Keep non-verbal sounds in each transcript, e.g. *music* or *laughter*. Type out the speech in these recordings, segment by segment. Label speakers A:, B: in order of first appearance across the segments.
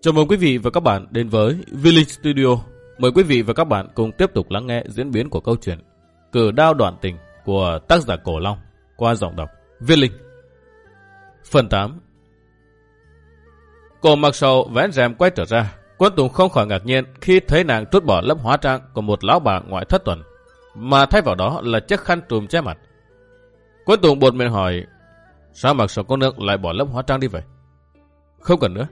A: Chào mừng quý vị và các bạn đến với Village Studio. Mời quý vị và các bạn cùng tiếp tục lắng nghe diễn biến của câu chuyện Cử đao đoạn tình của tác giả Cổ Long qua giọng đọc Viết Linh. Phần 8 Cô mặc sầu vén rèm quay trở ra. Quân Tùng không khỏi ngạc nhiên khi thấy nàng trút bỏ lớp hóa trang của một lão bà ngoại thất tuần, mà thay vào đó là chiếc khăn trùm che mặt. Quân Tùng buồn miệng hỏi, sao mặc sầu cô nước lại bỏ lớp hóa trang đi vậy? Không cần nữa.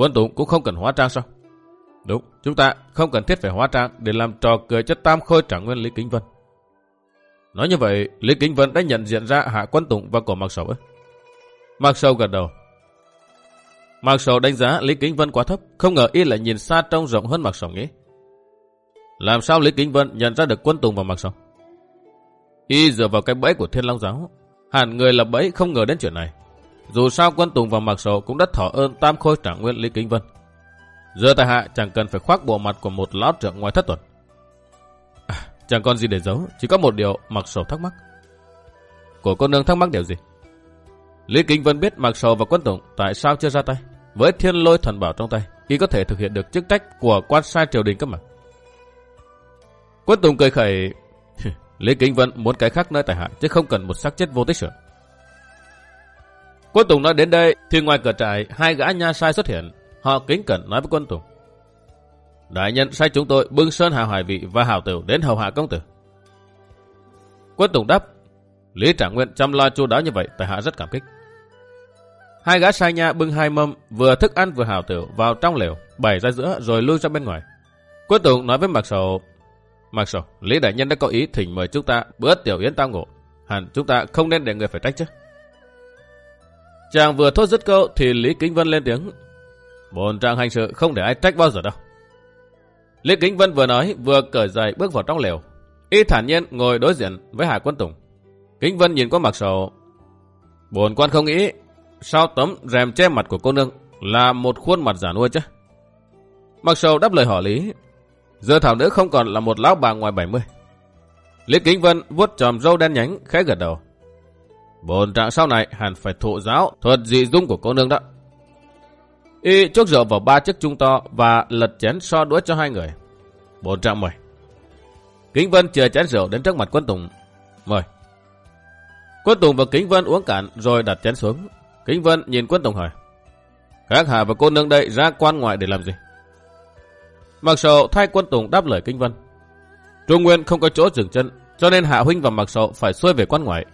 A: Quân Tùng cũng không cần hóa trang sao? Đúng, chúng ta không cần thiết phải hóa trang để làm trò cười cho tam khôi trạng nguyên Lý Kính Vân. Nói như vậy, Lý Kính Vân đã nhận diện ra Hạ Quân Tùng và cổ Mạc Sầu ấy. Mạc Sầu gật đầu. Mạc Sầu đánh giá Lý Kính Vân quá thấp, không ngờ y lại nhìn xa trông rộng hơn Mạc Sầu nghĩ. Làm sao Lý Kính Vân nhận ra được Quân Tùng và Mạc Sầu? Y dựa vào cái bẫy của Thiên Long Giáo, hẳn người là bẫy không ngờ đến chuyện này. Dù sao Quân Tùng và Mạc Sầu cũng đã thỏ ơn tam khôi trạng nguyên Lý Kính Vân. Giờ tại hạ chẳng cần phải khoác bộ mặt của một lão trưởng ngoài thất tuần. À, chẳng còn gì để giấu, chỉ có một điều Mạc Sầu thắc mắc. Của cô nương thắc mắc điều gì? Lý Kính Vân biết Mạc Sầu và Quân Tùng tại sao chưa ra tay. Với thiên lôi thần bảo trong tay, y có thể thực hiện được chức trách của quan sai triều đình cấp mà. Quân Tùng cười khẩy, Lý Kính Vân muốn cái khác nơi tại hạ, chứ không cần một xác chết vô tích sự. Quân Tùng nói đến đây, thì ngoài cửa trại, hai gã nha sai xuất hiện. Họ kính cẩn nói với quân Tùng. Đại nhân sai chúng tôi bưng sơn hào hải vị và hào tiểu đến hầu hạ công tử. Quân Tùng đáp, Lý Trạng Nguyên chăm lo chu đáo như vậy, tại hạ rất cảm kích. Hai gã sai nha bưng hai mâm, vừa thức ăn vừa hào tiểu vào trong lều, bày ra giữa rồi lui ra bên ngoài. Quân Tùng nói với Mạc Sầu, Mạc Sầu, Lý Đại Nhân đã có ý thỉnh mời chúng ta bữa tiểu yến tao ngộ. Hẳn chúng ta không nên để người phải trách chứ. Chàng vừa thốt dứt câu thì Lý Kính Vân lên tiếng. Bồn trang hành sự không để ai trách bao giờ đâu. Lý Kính Vân vừa nói, vừa cởi giày bước vào trong lều. Y thản nhiên ngồi đối diện với Hải Quân Tùng. Kính Vân nhìn qua mặt sầu. Bồn quan không nghĩ, sao tấm rèm che mặt của cô nương là một khuôn mặt giả nuôi chứ. Mặc sầu đáp lời hỏi Lý. Giờ thảo nữ không còn là một lão bà ngoài 70. Lý Kính Vân vuốt tròm râu đen nhánh, khẽ gật đầu. Bồn trạng sau này hẳn phải thụ giáo thuật dị dung của cô nương đó. Y chốc rượu vào ba chiếc chung to và lật chén so đũa cho hai người. Bồn trạng mời. Kính Vân chờ chén rượu đến trước mặt quân Tùng. Mời. Quân Tùng và Kính Vân uống cạn rồi đặt chén xuống. Kính Vân nhìn quân Tùng hỏi. Các hạ và cô nương đây ra quan ngoại để làm gì? Mặc sầu thay quân Tùng đáp lời Kính Vân. Trung Nguyên không có chỗ dừng chân, cho nên Hạ Huynh và Mặc sầu phải xuôi về quan ngoại.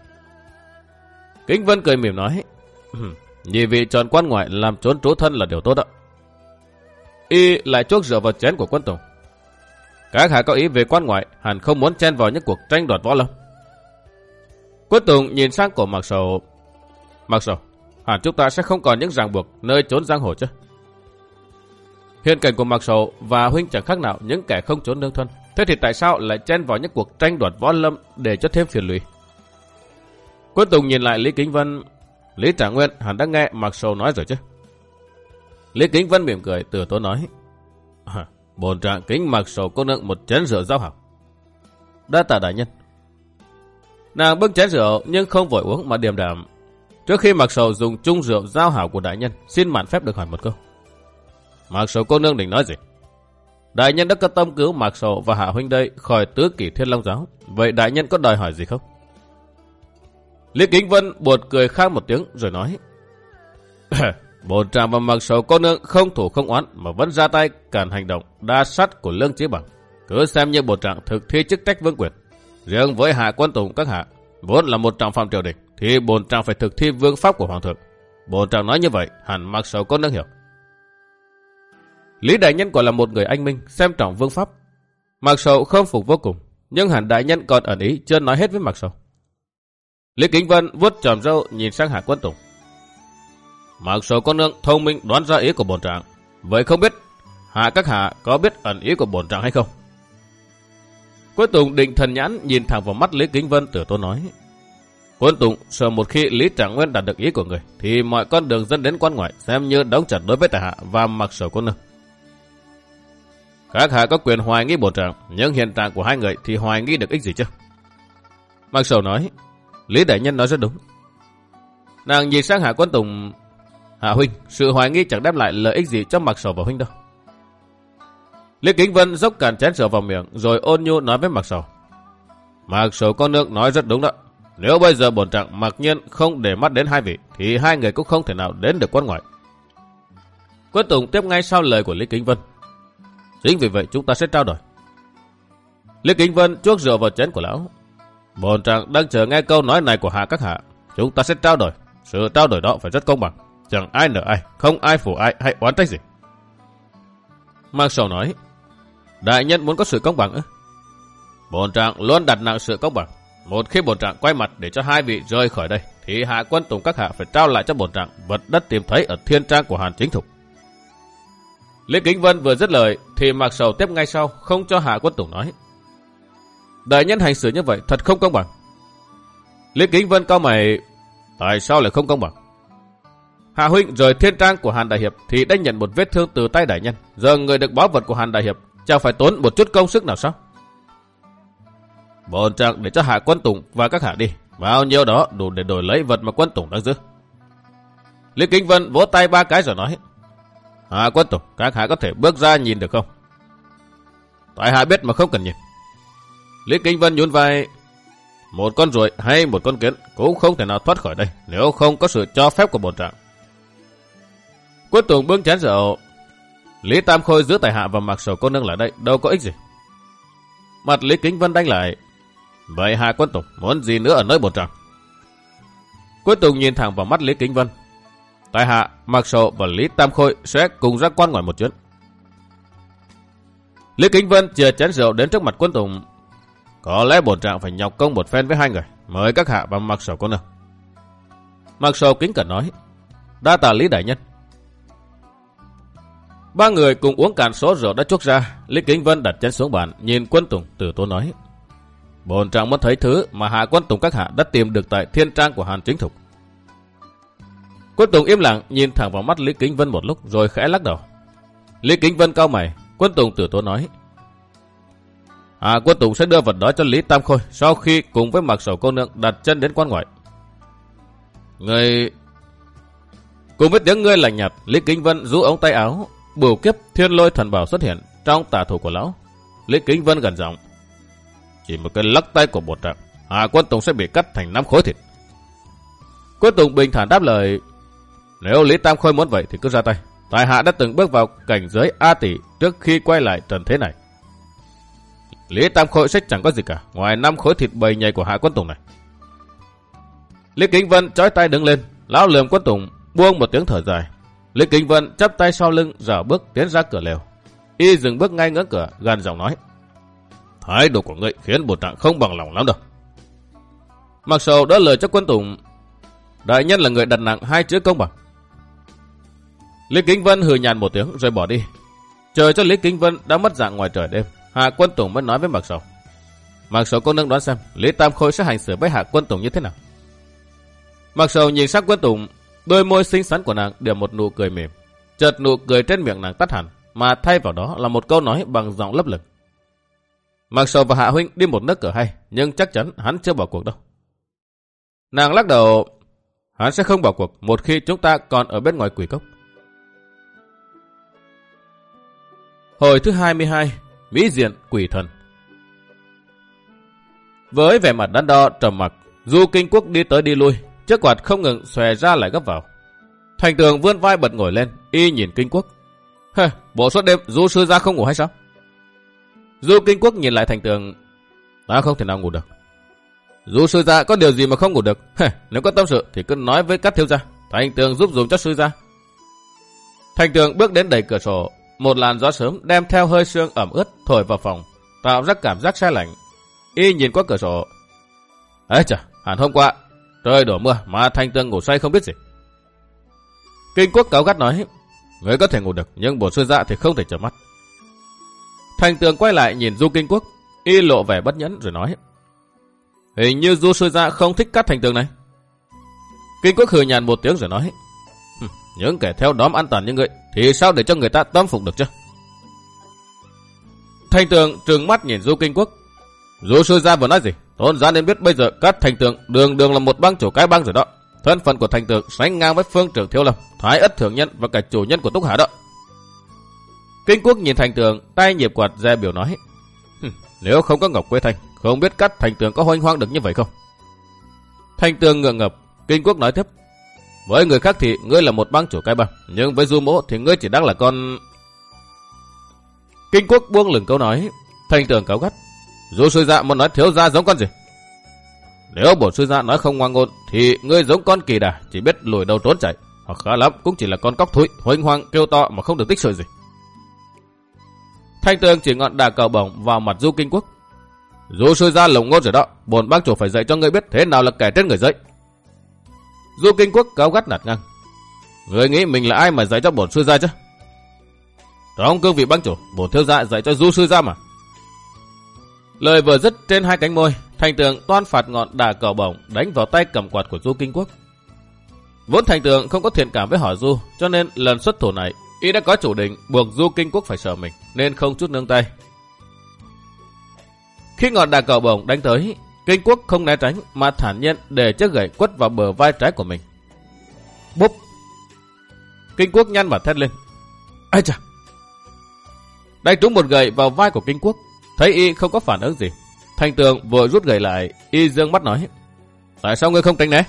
A: Kính Vân cười mỉm nói. Nhị vị chọn quan ngoại làm trốn trú thân là điều tốt ạ. Y lại chốt rượu vào chén của quân Tùng. Các hạ có ý về quan ngoại, hẳn không muốn chen vào những cuộc tranh đoạt võ lâm. Quân Tùng nhìn sang cổ Mạc Sầu. Mạc Sầu, hẳn chúng ta sẽ không còn những ràng buộc nơi trốn giang hồ chứ. Hiện cảnh của Mạc Sầu và Huynh chẳng khác nào những kẻ không trốn nương thân. Thế thì tại sao lại chen vào những cuộc tranh đoạt võ lâm để cho thêm phiền lụy? Quân Tùng nhìn lại Lý Kính Vân. Lý Trả Nguyên hẳn đã nghe Mạc Sầu nói rồi chứ. Lý Kính Vân mỉm cười từ tố nói. À, bồn trạng kính Mạc Sầu cô nương một chén rượu giao học. Đa tạ đại nhân. Nàng bưng chén rượu nhưng không vội uống mà điềm đạm. Trước khi Mạc Sầu dùng chung rượu giao hảo của đại nhân, xin mạn phép được hỏi một câu. Mạc Sầu cô nương định nói gì? Đại nhân đã có tâm cứu Mạc Sầu và Hạ Huynh đây khỏi tứ kỷ thiên long giáo. Vậy đại nhân có đòi hỏi gì không? Lý Kính Vân buồn cười khang một tiếng rồi nói. Bồn tràng và mặc sầu cô nương không thủ không oán mà vẫn ra tay cản hành động đa sát của Lương Chí Bằng. Cứ xem như bồn trạng thực thi chức trách vương quyền. Riêng với hạ quân tùng các hạ, vốn là một trọng phạm triều đình, thì bồn trạng phải thực thi vương pháp của hoàng thượng. Bồn trạng nói như vậy, hẳn mặc sầu cô nương hiểu. Lý Đại Nhân còn là một người anh minh, xem trọng vương pháp. Mặc sầu không phục vô cùng, nhưng hẳn Đại Nhân còn ẩn ý chưa nói hết với mặc sầu. Lý Kính Vân vuốt tròm râu nhìn sang Hạ Quân Tùng. Mặc dù con nương thông minh đoán ra ý của bổn trạng, vậy không biết Hạ các hạ có biết ẩn ý của bổn trạng hay không? Quân Tùng định thần nhãn nhìn thẳng vào mắt Lý Kính Vân từ tôi nói. Quân Tùng sợ một khi Lý Trạng Nguyên đạt được ý của người, thì mọi con đường dẫn đến quan ngoại xem như đóng chặt đối với tài hạ và mặc sở quân nương. Các hạ có quyền hoài nghi bổn trạng, nhưng hiện trạng của hai người thì hoài nghi được ích gì chứ? Mặc sầu nói, Lý Đại Nhân nói rất đúng. Nàng nhìn sang Hạ Quân Tùng. Hạ huynh, sự hoài nghi chẳng đem lại lợi ích gì cho mặc sầu và huynh đâu. Lý Kính Vân dốc cạn chén rượu vào miệng rồi ôn nhu nói với mặc sầu. Mặc sầu con nước nói rất đúng đó. Nếu bây giờ bổn trạng mặc nhiên không để mắt đến hai vị thì hai người cũng không thể nào đến được quan ngoại. Quân Tùng tiếp ngay sau lời của Lý Kính Vân. Chính vì vậy chúng ta sẽ trao đổi. Lý Kính Vân chuốc rượu vào chén của lão. Bồn trạng đang chờ nghe câu nói này của hạ các hạ. Chúng ta sẽ trao đổi. Sự trao đổi đó phải rất công bằng. Chẳng ai nợ ai, không ai phủ ai hay oán trách gì. Mạc Sầu nói, đại nhân muốn có sự công bằng ư? Bồn trạng luôn đặt nặng sự công bằng. Một khi bồn trạng quay mặt để cho hai vị rời khỏi đây, thì hạ quân tùng các hạ phải trao lại cho bồn trạng vật đất tìm thấy ở thiên trang của Hàn Chính Thục. Lý Kính Vân vừa dứt lời, thì Mạc Sầu tiếp ngay sau, không cho hạ quân tùng nói. Đại nhân hành xử như vậy thật không công bằng. Lý Kính Vân cao mày, tại sao lại không công bằng? Hạ huynh rời thiên trang của Hàn Đại Hiệp thì đã nhận một vết thương từ tay đại nhân. Giờ người được báo vật của Hàn Đại Hiệp chẳng phải tốn một chút công sức nào sao? Bồn trạng để cho hạ quân tùng và các hạ đi. Bao nhiêu đó đủ để đổi lấy vật mà quân tùng đang giữ. Lý Kính Vân vỗ tay ba cái rồi nói. Hạ quân tùng, các hạ có thể bước ra nhìn được không? Tại hạ biết mà không cần nhìn. Lý Kính Vân nhún vai. Một con ruồi hay một con kiến cũng không thể nào thoát khỏi đây nếu không có sự cho phép của bồn trạng. Quân Tùng bưng chén rượu. Lý Tam Khôi giữ tài hạ và mặc sầu cô nương lại đây đâu có ích gì. Mặt Lý Kính Vân đánh lại. Vậy Hạ Quân Tùng muốn gì nữa ở nơi bồn trạng? Quân Tùng nhìn thẳng vào mắt Lý Kính Vân. Tài hạ, mặc sầu và Lý Tam Khôi sẽ cùng ra quan ngoài một chuyến. Lý Kính Vân chừa chén rượu đến trước mặt quân Tùng. Có lẽ bổn trạng phải nhọc công một phen với hai người. Mời các hạ và mặc sầu cô nương. Mặc sầu kính cẩn nói. Đa tà Lý Đại Nhân. Ba người cùng uống cạn số rượu đã chuốc ra. Lý Kính Vân đặt chân xuống bàn, nhìn quân Tùng từ tố nói. Bồn trạng muốn thấy thứ mà hạ quân Tùng các hạ đã tìm được tại thiên trang của Hàn Chính Thục. Quân Tùng im lặng nhìn thẳng vào mắt Lý Kính Vân một lúc rồi khẽ lắc đầu. Lý Kính Vân cao mày, quân Tùng từ tố nói. À, quân Tùng sẽ đưa vật đó cho Lý Tam Khôi sau khi cùng với mặc sầu cô nương đặt chân đến quan ngoại. Người... Cùng với tiếng ngươi lạnh nhạt, Lý Kính Vân rũ ống tay áo, bửu kiếp thiên lôi thần bảo xuất hiện trong tà thủ của lão. Lý Kính Vân gần giọng. Chỉ một cái lắc tay của bột trạng, Hà Quân Tùng sẽ bị cắt thành năm khối thịt. Quân Tùng bình thản đáp lời, nếu Lý Tam Khôi muốn vậy thì cứ ra tay. Tài hạ đã từng bước vào cảnh giới A tỷ trước khi quay lại trần thế này. Lý Tam Khôi sách chẳng có gì cả, ngoài năm khối thịt bầy nhầy của Hạ Quân Tùng này. Lý Kính Vân chói tay đứng lên, lão lườm Quân Tùng buông một tiếng thở dài, Lý Kính Vân chắp tay sau lưng, dở bước tiến ra cửa lều. Y dừng bước ngay ngưỡng cửa, gần giọng nói. Thái độ của ngươi khiến bộ trạng không bằng lòng lắm đâu. Mặc sầu đã lời cho quân tùng. Đại nhân là người đặt nặng hai chữ công bằng. Lý Kính Vân hừ nhàn một tiếng rồi bỏ đi. Chờ cho Lý Kính Vân đã mất dạng ngoài trời đêm. Hạ quân tùng mới nói với Mặc sầu. Mặc sầu cô nương đoán xem Lý Tam Khôi sẽ hành xử với Hạ quân tùng như thế nào. Mặc sầu nhìn sắc quân tùng Đôi môi xinh xắn của nàng đều một nụ cười mềm. Chợt nụ cười trên miệng nàng tắt hẳn, mà thay vào đó là một câu nói bằng giọng lấp lực. Mặc sầu và Hạ Huynh đi một nước cửa hay, nhưng chắc chắn hắn chưa bỏ cuộc đâu. Nàng lắc đầu, hắn sẽ không bỏ cuộc một khi chúng ta còn ở bên ngoài quỷ cốc. Hồi thứ 22, Mỹ Diện Quỷ Thần Với vẻ mặt đắn đo trầm mặc, Du Kinh Quốc đi tới đi lui, Chiếc quạt không ngừng xòe ra lại gấp vào. Thành tường vươn vai bật ngồi lên, y nhìn kinh quốc. Hơ, bộ suốt đêm du sư ra không ngủ hay sao? Du kinh quốc nhìn lại thành tường. Ta không thể nào ngủ được. Du sư gia có điều gì mà không ngủ được? Hơ, nếu có tâm sự thì cứ nói với các thiếu gia. Thành tường giúp dùng cho sư gia. Thành tường bước đến đẩy cửa sổ. Một làn gió sớm đem theo hơi sương ẩm ướt thổi vào phòng, tạo ra cảm giác xe lạnh. Y nhìn qua cửa sổ. Ấy chà, hẳn hôm qua Trời đổ mưa mà thanh tương ngủ say không biết gì. Kinh quốc cáo gắt nói, người có thể ngủ được nhưng bổn sư dạ thì không thể chợp mắt. thanh tường quay lại nhìn Du Kinh Quốc, y lộ vẻ bất nhẫn rồi nói. Hình như Du sư dạ không thích cắt thanh tường này. Kinh Quốc hừ nhàn một tiếng rồi nói. Những kẻ theo đóm an toàn như người thì sao để cho người ta tâm phục được chứ? Thành tường trừng mắt nhìn Du Kinh Quốc. Du sư gia vừa nói gì? Tôn gia nên biết bây giờ các thành tường đường đường là một băng chủ cái băng rồi đó. Thân phận của thành tường sánh ngang với phương trưởng thiếu lâm, thái ất thượng nhân và cả chủ nhân của Túc Hà đó. Kinh quốc nhìn thành tường, tay nhịp quạt ra biểu nói. Nếu không có Ngọc Quế Thanh, không biết cắt thành tường có hoanh hoang được như vậy không? Thành tường ngượng ngập, kinh quốc nói tiếp. Với người khác thì ngươi là một bang chủ cái bang, nhưng với du mỗ thì ngươi chỉ đang là con... Kinh quốc buông lửng câu nói, thành tường cáo gắt. Du sư dạ muốn nói thiếu gia giống con gì? Nếu bổn sư gia nói không ngoan ngôn thì ngươi giống con kỳ đà, chỉ biết lùi đầu trốn chạy. Hoặc khá lắm cũng chỉ là con cóc thúi, hoành hoang kêu to mà không được tích sự gì. Thanh tường chỉ ngọn đà cờ bổng vào mặt du kinh quốc. Du sư gia lồng ngôn rồi đó, bổn bác chủ phải dạy cho ngươi biết thế nào là kẻ trên người dậy. Du kinh quốc cáo gắt nạt ngang. người nghĩ mình là ai mà dạy cho bổn sư gia chứ? Trong cương vị băng chủ, bổn thiếu gia dạy cho du sư gia mà. Lời vừa dứt trên hai cánh môi, thành tường toan phạt ngọn đà cầu bổng đánh vào tay cầm quạt của du kinh quốc. Vốn thành tường không có thiện cảm với họ du, cho nên lần xuất thủ này, y đã có chủ định buộc du kinh quốc phải sợ mình, nên không chút nương tay. Khi ngọn đà cầu bổng đánh tới, kinh quốc không né tránh mà thản nhiên để chiếc gậy quất vào bờ vai trái của mình. Búp! Kinh quốc nhăn mặt thét lên. Ây chà! Đánh trúng một gậy vào vai của kinh quốc, thấy y không có phản ứng gì. Thành tường vừa rút gậy lại, y dương mắt nói. Tại sao ngươi không tránh né?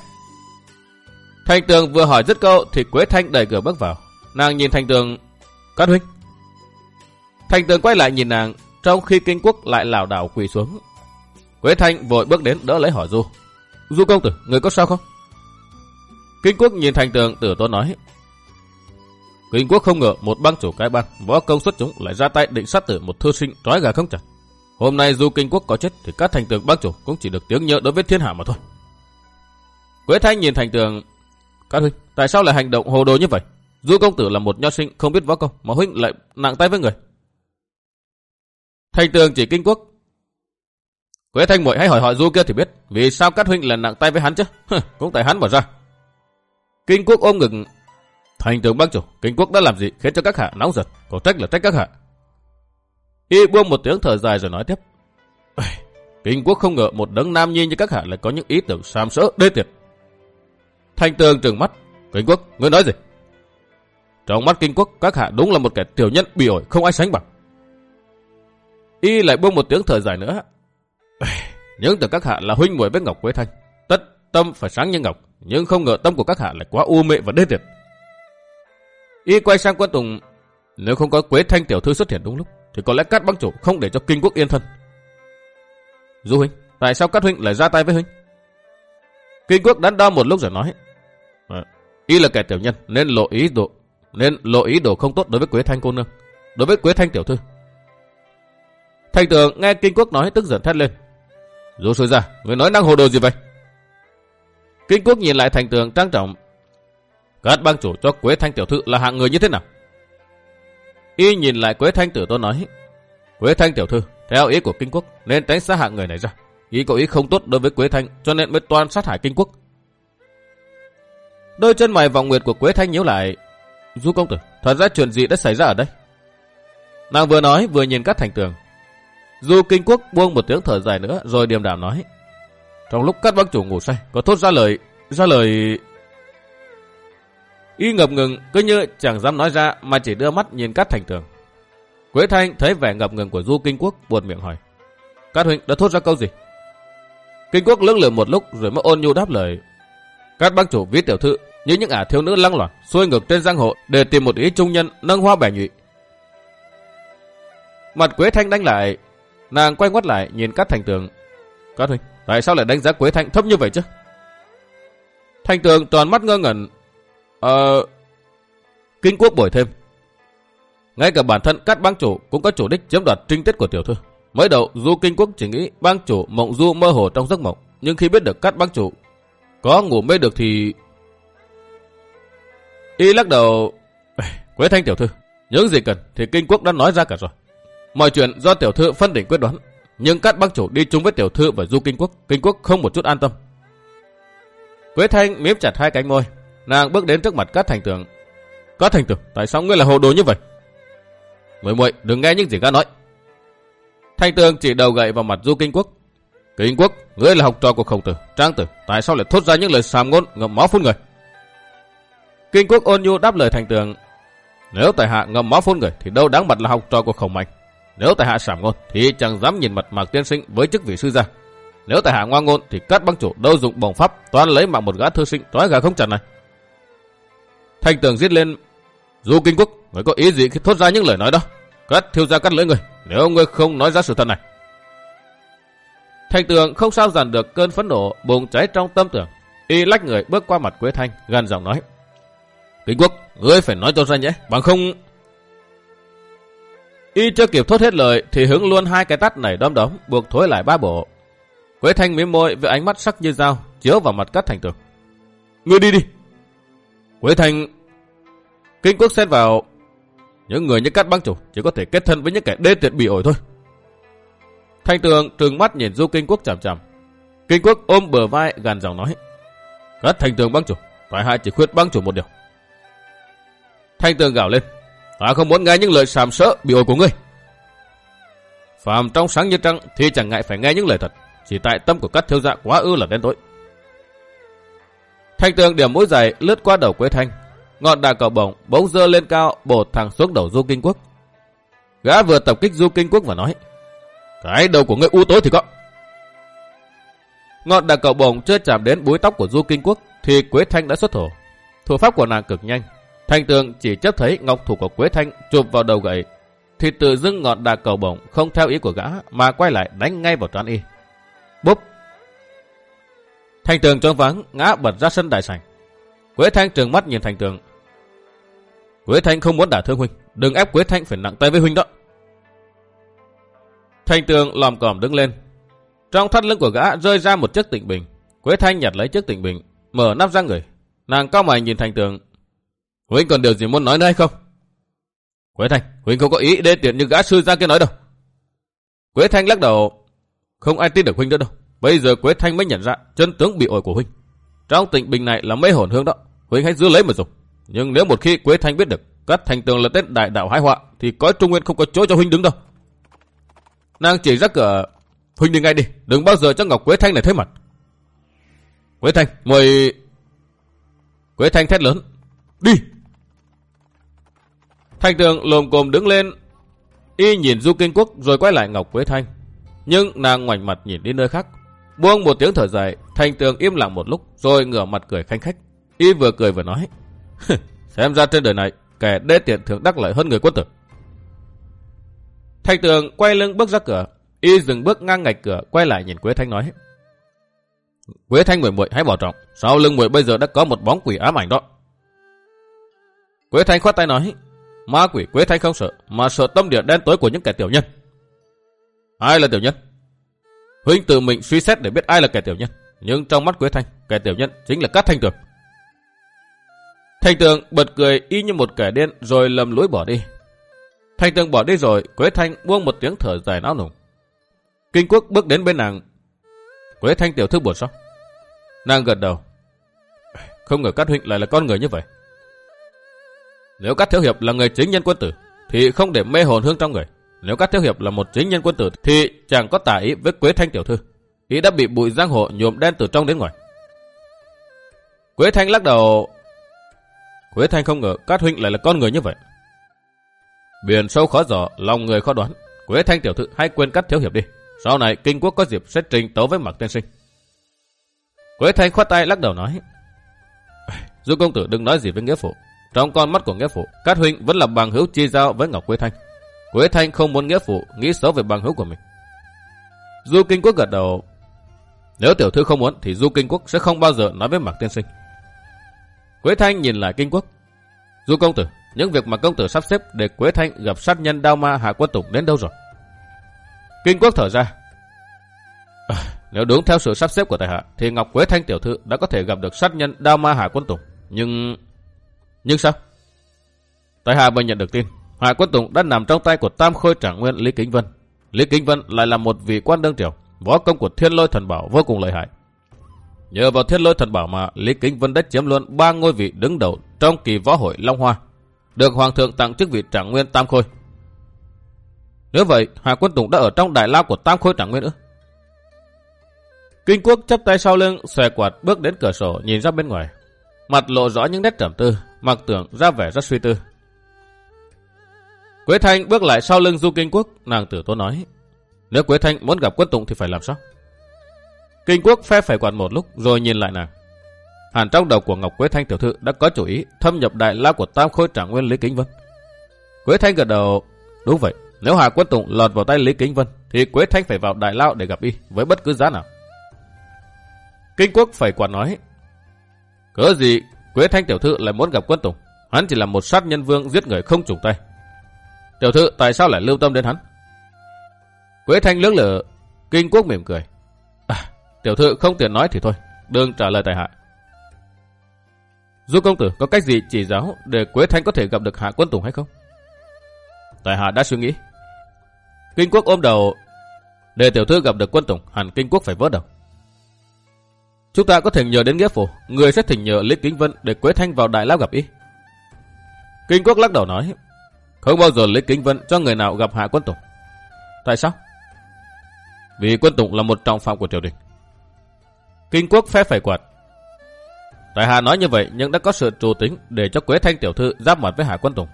A: Thành tường vừa hỏi dứt câu thì Quế Thanh đẩy cửa bước vào. Nàng nhìn Thành tường, cát huynh. Thành tường quay lại nhìn nàng, trong khi kinh quốc lại lảo đảo quỳ xuống. Huế Thanh vội bước đến đỡ lấy hỏi Du. Du công tử, người có sao không? Kinh quốc nhìn Thành tường tử tôn nói. Kinh quốc không ngờ một băng chủ cái băng, võ công xuất chúng lại ra tay định sát tử một thư sinh trói gà không chặt. Hôm nay dù kinh quốc có chết thì các thành tường băng chủ cũng chỉ được tiếng nhớ đối với thiên hạ mà thôi. Quế Thanh nhìn thành tường, các huynh, tại sao lại hành động hồ đồ như vậy? Du công tử là một nho sinh không biết võ công mà huynh lại nặng tay với người. Thành tường chỉ kinh quốc. Quế Thanh muội hãy hỏi họ Du kia thì biết vì sao các huynh là nặng tay với hắn chứ? *laughs* cũng tại hắn mà ra. Kinh quốc ôm ngực Thành tướng bác chủ, kinh quốc đã làm gì khiến cho các hạ nóng giật, có trách là trách các hạ. Y buông một tiếng thở dài rồi nói tiếp. Kinh quốc không ngờ một đấng nam nhi như các hạ lại có những ý tưởng sam sỡ đê tiệt. Thành tường trừng mắt. Kinh quốc, ngươi nói gì? Trong mắt kinh quốc, các hạ đúng là một kẻ tiểu nhân bị ổi không ai sánh bằng. Y lại buông một tiếng thở dài nữa. *sighs* Những từ các hạ là huynh muội với Ngọc Quế Thanh. Tất tâm phải sáng như Ngọc, nhưng không ngờ tâm của các hạ lại quá u mê và đê tiệt. Y quay sang quân Tùng, nếu không có Quế Thanh tiểu thư xuất hiện đúng lúc, thì có lẽ Cát băng chủ không để cho kinh quốc yên thân. Du huynh, tại sao Cát huynh lại ra tay với huynh? Kinh quốc đắn đo một lúc rồi nói, à, y là kẻ tiểu nhân nên lộ ý đồ nên lộ ý đồ không tốt đối với Quế Thanh cô nương, đối với Quế Thanh tiểu thư. Thành tường nghe Kinh quốc nói tức giận thét lên. Dù sôi ra, người nói năng hồ đồ gì vậy? Kinh quốc nhìn lại thành tường trang trọng các bang chủ cho Quế Thanh tiểu thư là hạng người như thế nào? Y nhìn lại Quế Thanh tử tôn nói. Quế Thanh tiểu thư, theo ý của kinh quốc, nên tránh xa hạng người này ra. Y có ý không tốt đối với Quế Thanh, cho nên mới toàn sát hại kinh quốc. Đôi chân mày vòng nguyệt của Quế Thanh nhíu lại. Du công tử, thật ra chuyện gì đã xảy ra ở đây? Nàng vừa nói vừa nhìn các thành tường. Du kinh quốc buông một tiếng thở dài nữa rồi điềm đạm nói. Trong lúc các bác chủ ngủ say, có thốt ra lời, ra lời... Y ngập ngừng, cứ như chẳng dám nói ra mà chỉ đưa mắt nhìn Cát Thành Tường. Quế Thanh thấy vẻ ngập ngừng của Du Kinh Quốc, buồn miệng hỏi. Cát Huynh đã thốt ra câu gì? Kinh Quốc lưỡng lự một lúc rồi mới ôn nhu đáp lời. Cát bác chủ viết tiểu thư như những ả thiếu nữ lăng loạn, xuôi ngược trên giang hồ để tìm một ý trung nhân nâng hoa bẻ nhụy. Mặt Quế Thanh đánh lại, nàng quay ngoắt lại nhìn Cát Thành Tường. Cát Huynh, tại sao lại đánh giá Quế Thanh thấp như vậy chứ? Thành Tường toàn mắt ngơ ngẩn, Ờ... Kinh quốc bổi thêm. Ngay cả bản thân cát bang chủ cũng có chủ đích chiếm đoạt trinh tiết của tiểu thư. Mới đầu Du Kinh Quốc chỉ nghĩ bang chủ mộng du mơ hồ trong giấc mộng. Nhưng khi biết được cát bang chủ có ngủ mê được thì... Y lắc đầu... Quế Thanh tiểu thư, những gì cần thì Kinh Quốc đã nói ra cả rồi. Mọi chuyện do tiểu thư phân định quyết đoán. Nhưng các bác chủ đi chung với tiểu thư và Du Kinh Quốc, Kinh Quốc không một chút an tâm. Quế Thanh miếm chặt hai cánh môi, Nàng bước đến trước mặt các thành tường. Các thành tường, tại sao ngươi là hồ đồ như vậy? Muội muội đừng nghe những gì các nói. Thành tường chỉ đầu gậy vào mặt Du Kinh Quốc. Kinh quốc, ngươi là học trò của khổng tử, trang tử, tại sao lại thốt ra những lời sàm ngôn ngậm máu phun người? Kinh quốc ôn nhu đáp lời thành tường. Nếu tại hạ ngậm máu phun người thì đâu đáng mặt là học trò của khổng mạnh. Nếu tại hạ sảm ngôn thì chẳng dám nhìn mặt mạc tiên sinh với chức vị sư gia. Nếu tại hạ ngoan ngôn thì các băng chủ đâu dụng bổng pháp toán lấy mạng một gã thư sinh trói gà không chặt này. thanh tường giết lên. Du kinh quốc, người có ý gì khi thốt ra những lời nói đó? Cắt thiêu ra cắt lưỡi người, nếu người không nói ra sự thật này. thanh tường không sao dàn được cơn phẫn nộ bùng cháy trong tâm tưởng. Y lách người bước qua mặt Quế Thanh, gần giọng nói. Kinh quốc, ngươi phải nói cho ra nhé, bằng không... Y chưa kịp thốt hết lời thì hứng luôn hai cái tắt này đom đóm buộc thối lại ba bộ. Quế Thanh mím môi với ánh mắt sắc như dao chiếu vào mặt cắt thành tường. Ngươi đi đi. Quế Thanh... Kinh quốc xen vào... Những người như cắt băng chủ chỉ có thể kết thân với những kẻ đê tiện bị ổi thôi. Thanh tường trừng mắt nhìn Du Kinh Quốc chằm chằm. Kinh Quốc ôm bờ vai gàn giọng nói. Cắt thành tường băng chủ, tại hạ chỉ khuyết băng chủ một điều. Thanh tường gào lên. Ta không muốn nghe những lời sàm sỡ, bị ổi của ngươi. Phàm trong sáng như trăng thì chẳng ngại phải nghe những lời thật. Chỉ tại tâm của các thiếu dạ quá ư là đen tối. Thanh tường điểm mũi dài lướt qua đầu Quế Thanh. Ngọn đà cầu bổng bỗng dơ lên cao bột thẳng xuống đầu Du Kinh Quốc. Gã vừa tập kích Du Kinh Quốc và nói. Cái đầu của ngươi u tối thì có. Ngọn đà cầu bổng chưa chạm đến búi tóc của Du Kinh Quốc thì Quế Thanh đã xuất thổ. Thủ pháp của nàng cực nhanh. Thanh tường chỉ chấp thấy ngọc thủ của Quế Thanh chụp vào đầu gậy thì tự dưng ngọn đà cầu bổng không theo ý của gã mà quay lại đánh ngay vào trán y. Búp! Thanh tường choáng vắng ngã bật ra sân đại sảnh. Quế Thanh trừng mắt nhìn Thanh tường. Quế Thanh không muốn đả thương huynh, đừng ép Quế Thanh phải nặng tay với huynh đó. Thanh tường lòm còm đứng lên. Trong thắt lưng của gã rơi ra một chiếc tịnh bình. Quế Thanh nhặt lấy chiếc tịnh bình, mở nắp ra người. Nàng cao mày nhìn Thanh tường. Huynh còn điều gì muốn nói nữa hay không? Quế Thanh, huynh không có ý đê tiện như gã sư ra kia nói đâu. Quế Thanh lắc đầu. Không ai tin được huynh nữa đâu. Bây giờ Quế Thanh mới nhận ra chân tướng bị ổi của huynh. Trong tịnh bình này là mấy hồn hương đó. Huynh hãy giữ lấy mà dùng. Nhưng nếu một khi Quế Thanh biết được các thành tường là tết đại đạo hái họa thì có Trung Nguyên không có chỗ cho huynh đứng đâu. Nàng chỉ ra cửa huynh đi ngay đi, đừng bao giờ cho Ngọc Quế Thanh này thấy mặt. Quế Thanh, mời... Quế Thanh thét lớn. Đi! Thanh tường lồm cồm đứng lên. Y nhìn Du Kinh Quốc rồi quay lại Ngọc Quế Thanh. Nhưng nàng ngoảnh mặt nhìn đi nơi khác. Buông một tiếng thở dài, Thanh tường im lặng một lúc rồi ngửa mặt cười khanh khách. Y vừa cười vừa nói. Xem ra trên đời này, kẻ đê tiện thường đắc lợi hơn người quân tử. Thanh tường quay lưng bước ra cửa. Y dừng bước ngang ngạch cửa, quay lại nhìn Quế Thanh nói. Quế Thanh muội muội hãy bảo trọng, sau lưng muội bây giờ đã có một bóng quỷ ám ảnh đó. Quế Thanh khoát tay nói, ma quỷ Quế Thanh không sợ, mà sợ tâm địa đen tối của những kẻ tiểu nhân. Ai là tiểu nhân? Huynh tự mình suy xét để biết ai là kẻ tiểu nhân, nhưng trong mắt Quế Thanh, kẻ tiểu nhân chính là Cát Thanh Tường. Thanh Tường bật cười y như một kẻ điên rồi lầm lũi bỏ đi. Thanh Tường bỏ đi rồi, Quế Thanh buông một tiếng thở dài não nùng. Kinh Quốc bước đến bên nàng. Quế Thanh tiểu thư buồn sao? Nàng gật đầu. Không ngờ Cát Huynh lại là con người như vậy. Nếu Cát Thiếu Hiệp là người chính nhân quân tử, thì không để mê hồn hương trong người. Nếu Cát Thiếu Hiệp là một chính nhân quân tử, thì chẳng có tả ý với Quế Thanh tiểu thư. Ý đã bị bụi giang hồ nhuộm đen từ trong đến ngoài. Quế Thanh lắc đầu. Quế Thanh không ngờ Cát Huynh lại là con người như vậy. Biển sâu khó dò, lòng người khó đoán. Quế Thanh tiểu thư hãy quên Cát Thiếu Hiệp đi. Sau này kinh quốc có dịp sẽ trình tấu với Mạc Tiên Sinh. Quế Thanh khoát tay lắc đầu nói. Du công tử đừng nói gì với nghĩa phụ. Trong con mắt của nghĩa phụ, Cát Huynh vẫn là bằng hữu chi giao với Ngọc Quế Thanh. Quế Thanh không muốn nghĩa phụ nghĩ xấu về bằng hữu của mình. Du Kinh Quốc gật đầu. Nếu tiểu thư không muốn thì Du Kinh Quốc sẽ không bao giờ nói với Mạc Tiên Sinh. Quế Thanh nhìn lại Kinh Quốc. Du công tử, những việc mà công tử sắp xếp để Quế Thanh gặp sát nhân đao ma Hạ Quân Tùng đến đâu rồi? Kinh Quốc thở ra. À, nếu đúng theo sự sắp xếp của tài hạ, thì Ngọc Quế Thanh tiểu thư đã có thể gặp được sát nhân đao ma Hạ Quân Tùng. Nhưng... Nhưng sao? tại hạ vừa nhận được tin, Hạ Quân Tùng đã nằm trong tay của Tam Khôi Trạng Nguyên Lý Kính Vân. Lý Kính Vân lại là một vị quan đương triều, võ công của Thiên Lôi Thần Bảo vô cùng lợi hại. Nhờ vào Thiên Lôi Thần Bảo mà Lý Kính Vân đã chiếm luôn ba ngôi vị đứng đầu trong kỳ võ hội Long Hoa, được Hoàng thượng tặng chức vị Trạng Nguyên Tam Khôi. Nếu vậy, Hạ Quân Tùng đã ở trong đại lao của Tam Khôi Trạng Nguyên nữa. Kinh quốc chấp tay sau lưng, xòe quạt bước đến cửa sổ nhìn ra bên ngoài. Mặt lộ rõ những nét trầm tư, mặc tưởng ra vẻ rất suy tư. Quế Thanh bước lại sau lưng Du Kinh Quốc, nàng tử tốn nói. Nếu Quế Thanh muốn gặp quân tụng thì phải làm sao? Kinh Quốc phe phải quạt một lúc rồi nhìn lại nàng. Hẳn trong đầu của Ngọc Quế Thanh tiểu thư đã có chủ ý thâm nhập đại lao của Tam Khôi Trạng Nguyên Lý Kính Vân. Quế Thanh gật đầu, đúng vậy, nếu Hà Quân Tùng lọt vào tay Lý Kính Vân thì Quế Thanh phải vào đại lao để gặp y với bất cứ giá nào. Kinh Quốc phải quạt nói, cớ gì Quế Thanh tiểu thư lại muốn gặp Quân tùng, Hắn chỉ là một sát nhân vương giết người không trùng tay. Tiểu thư tại sao lại lưu tâm đến hắn? Quế Thanh lưỡng lửa, Kinh Quốc mỉm cười. À, tiểu thư không tiện nói thì thôi, đừng trả lời tài hạ. Du công tử có cách gì chỉ giáo để Quế Thanh có thể gặp được Hạ Quân Tùng hay không? Tài hạ đã suy nghĩ. Kinh Quốc ôm đầu, để tiểu thư gặp được Quân Tùng, hẳn Kinh Quốc phải vớt đầu. Chúng ta có thể nhờ đến nghĩa phủ, người sẽ thỉnh nhờ Lý Kính Vân để Quế Thanh vào Đại Lao gặp ý. Kinh Quốc lắc đầu nói, không bao giờ Lý Kính Vân cho người nào gặp Hạ Quân Tùng. Tại sao? Vì Quân Tùng là một trọng phạm của triều đình. Kinh Quốc phép phải quạt, Tại hạ nói như vậy nhưng đã có sự trù tính để cho Quế Thanh tiểu thư giáp mặt với Hạ Quân Tùng.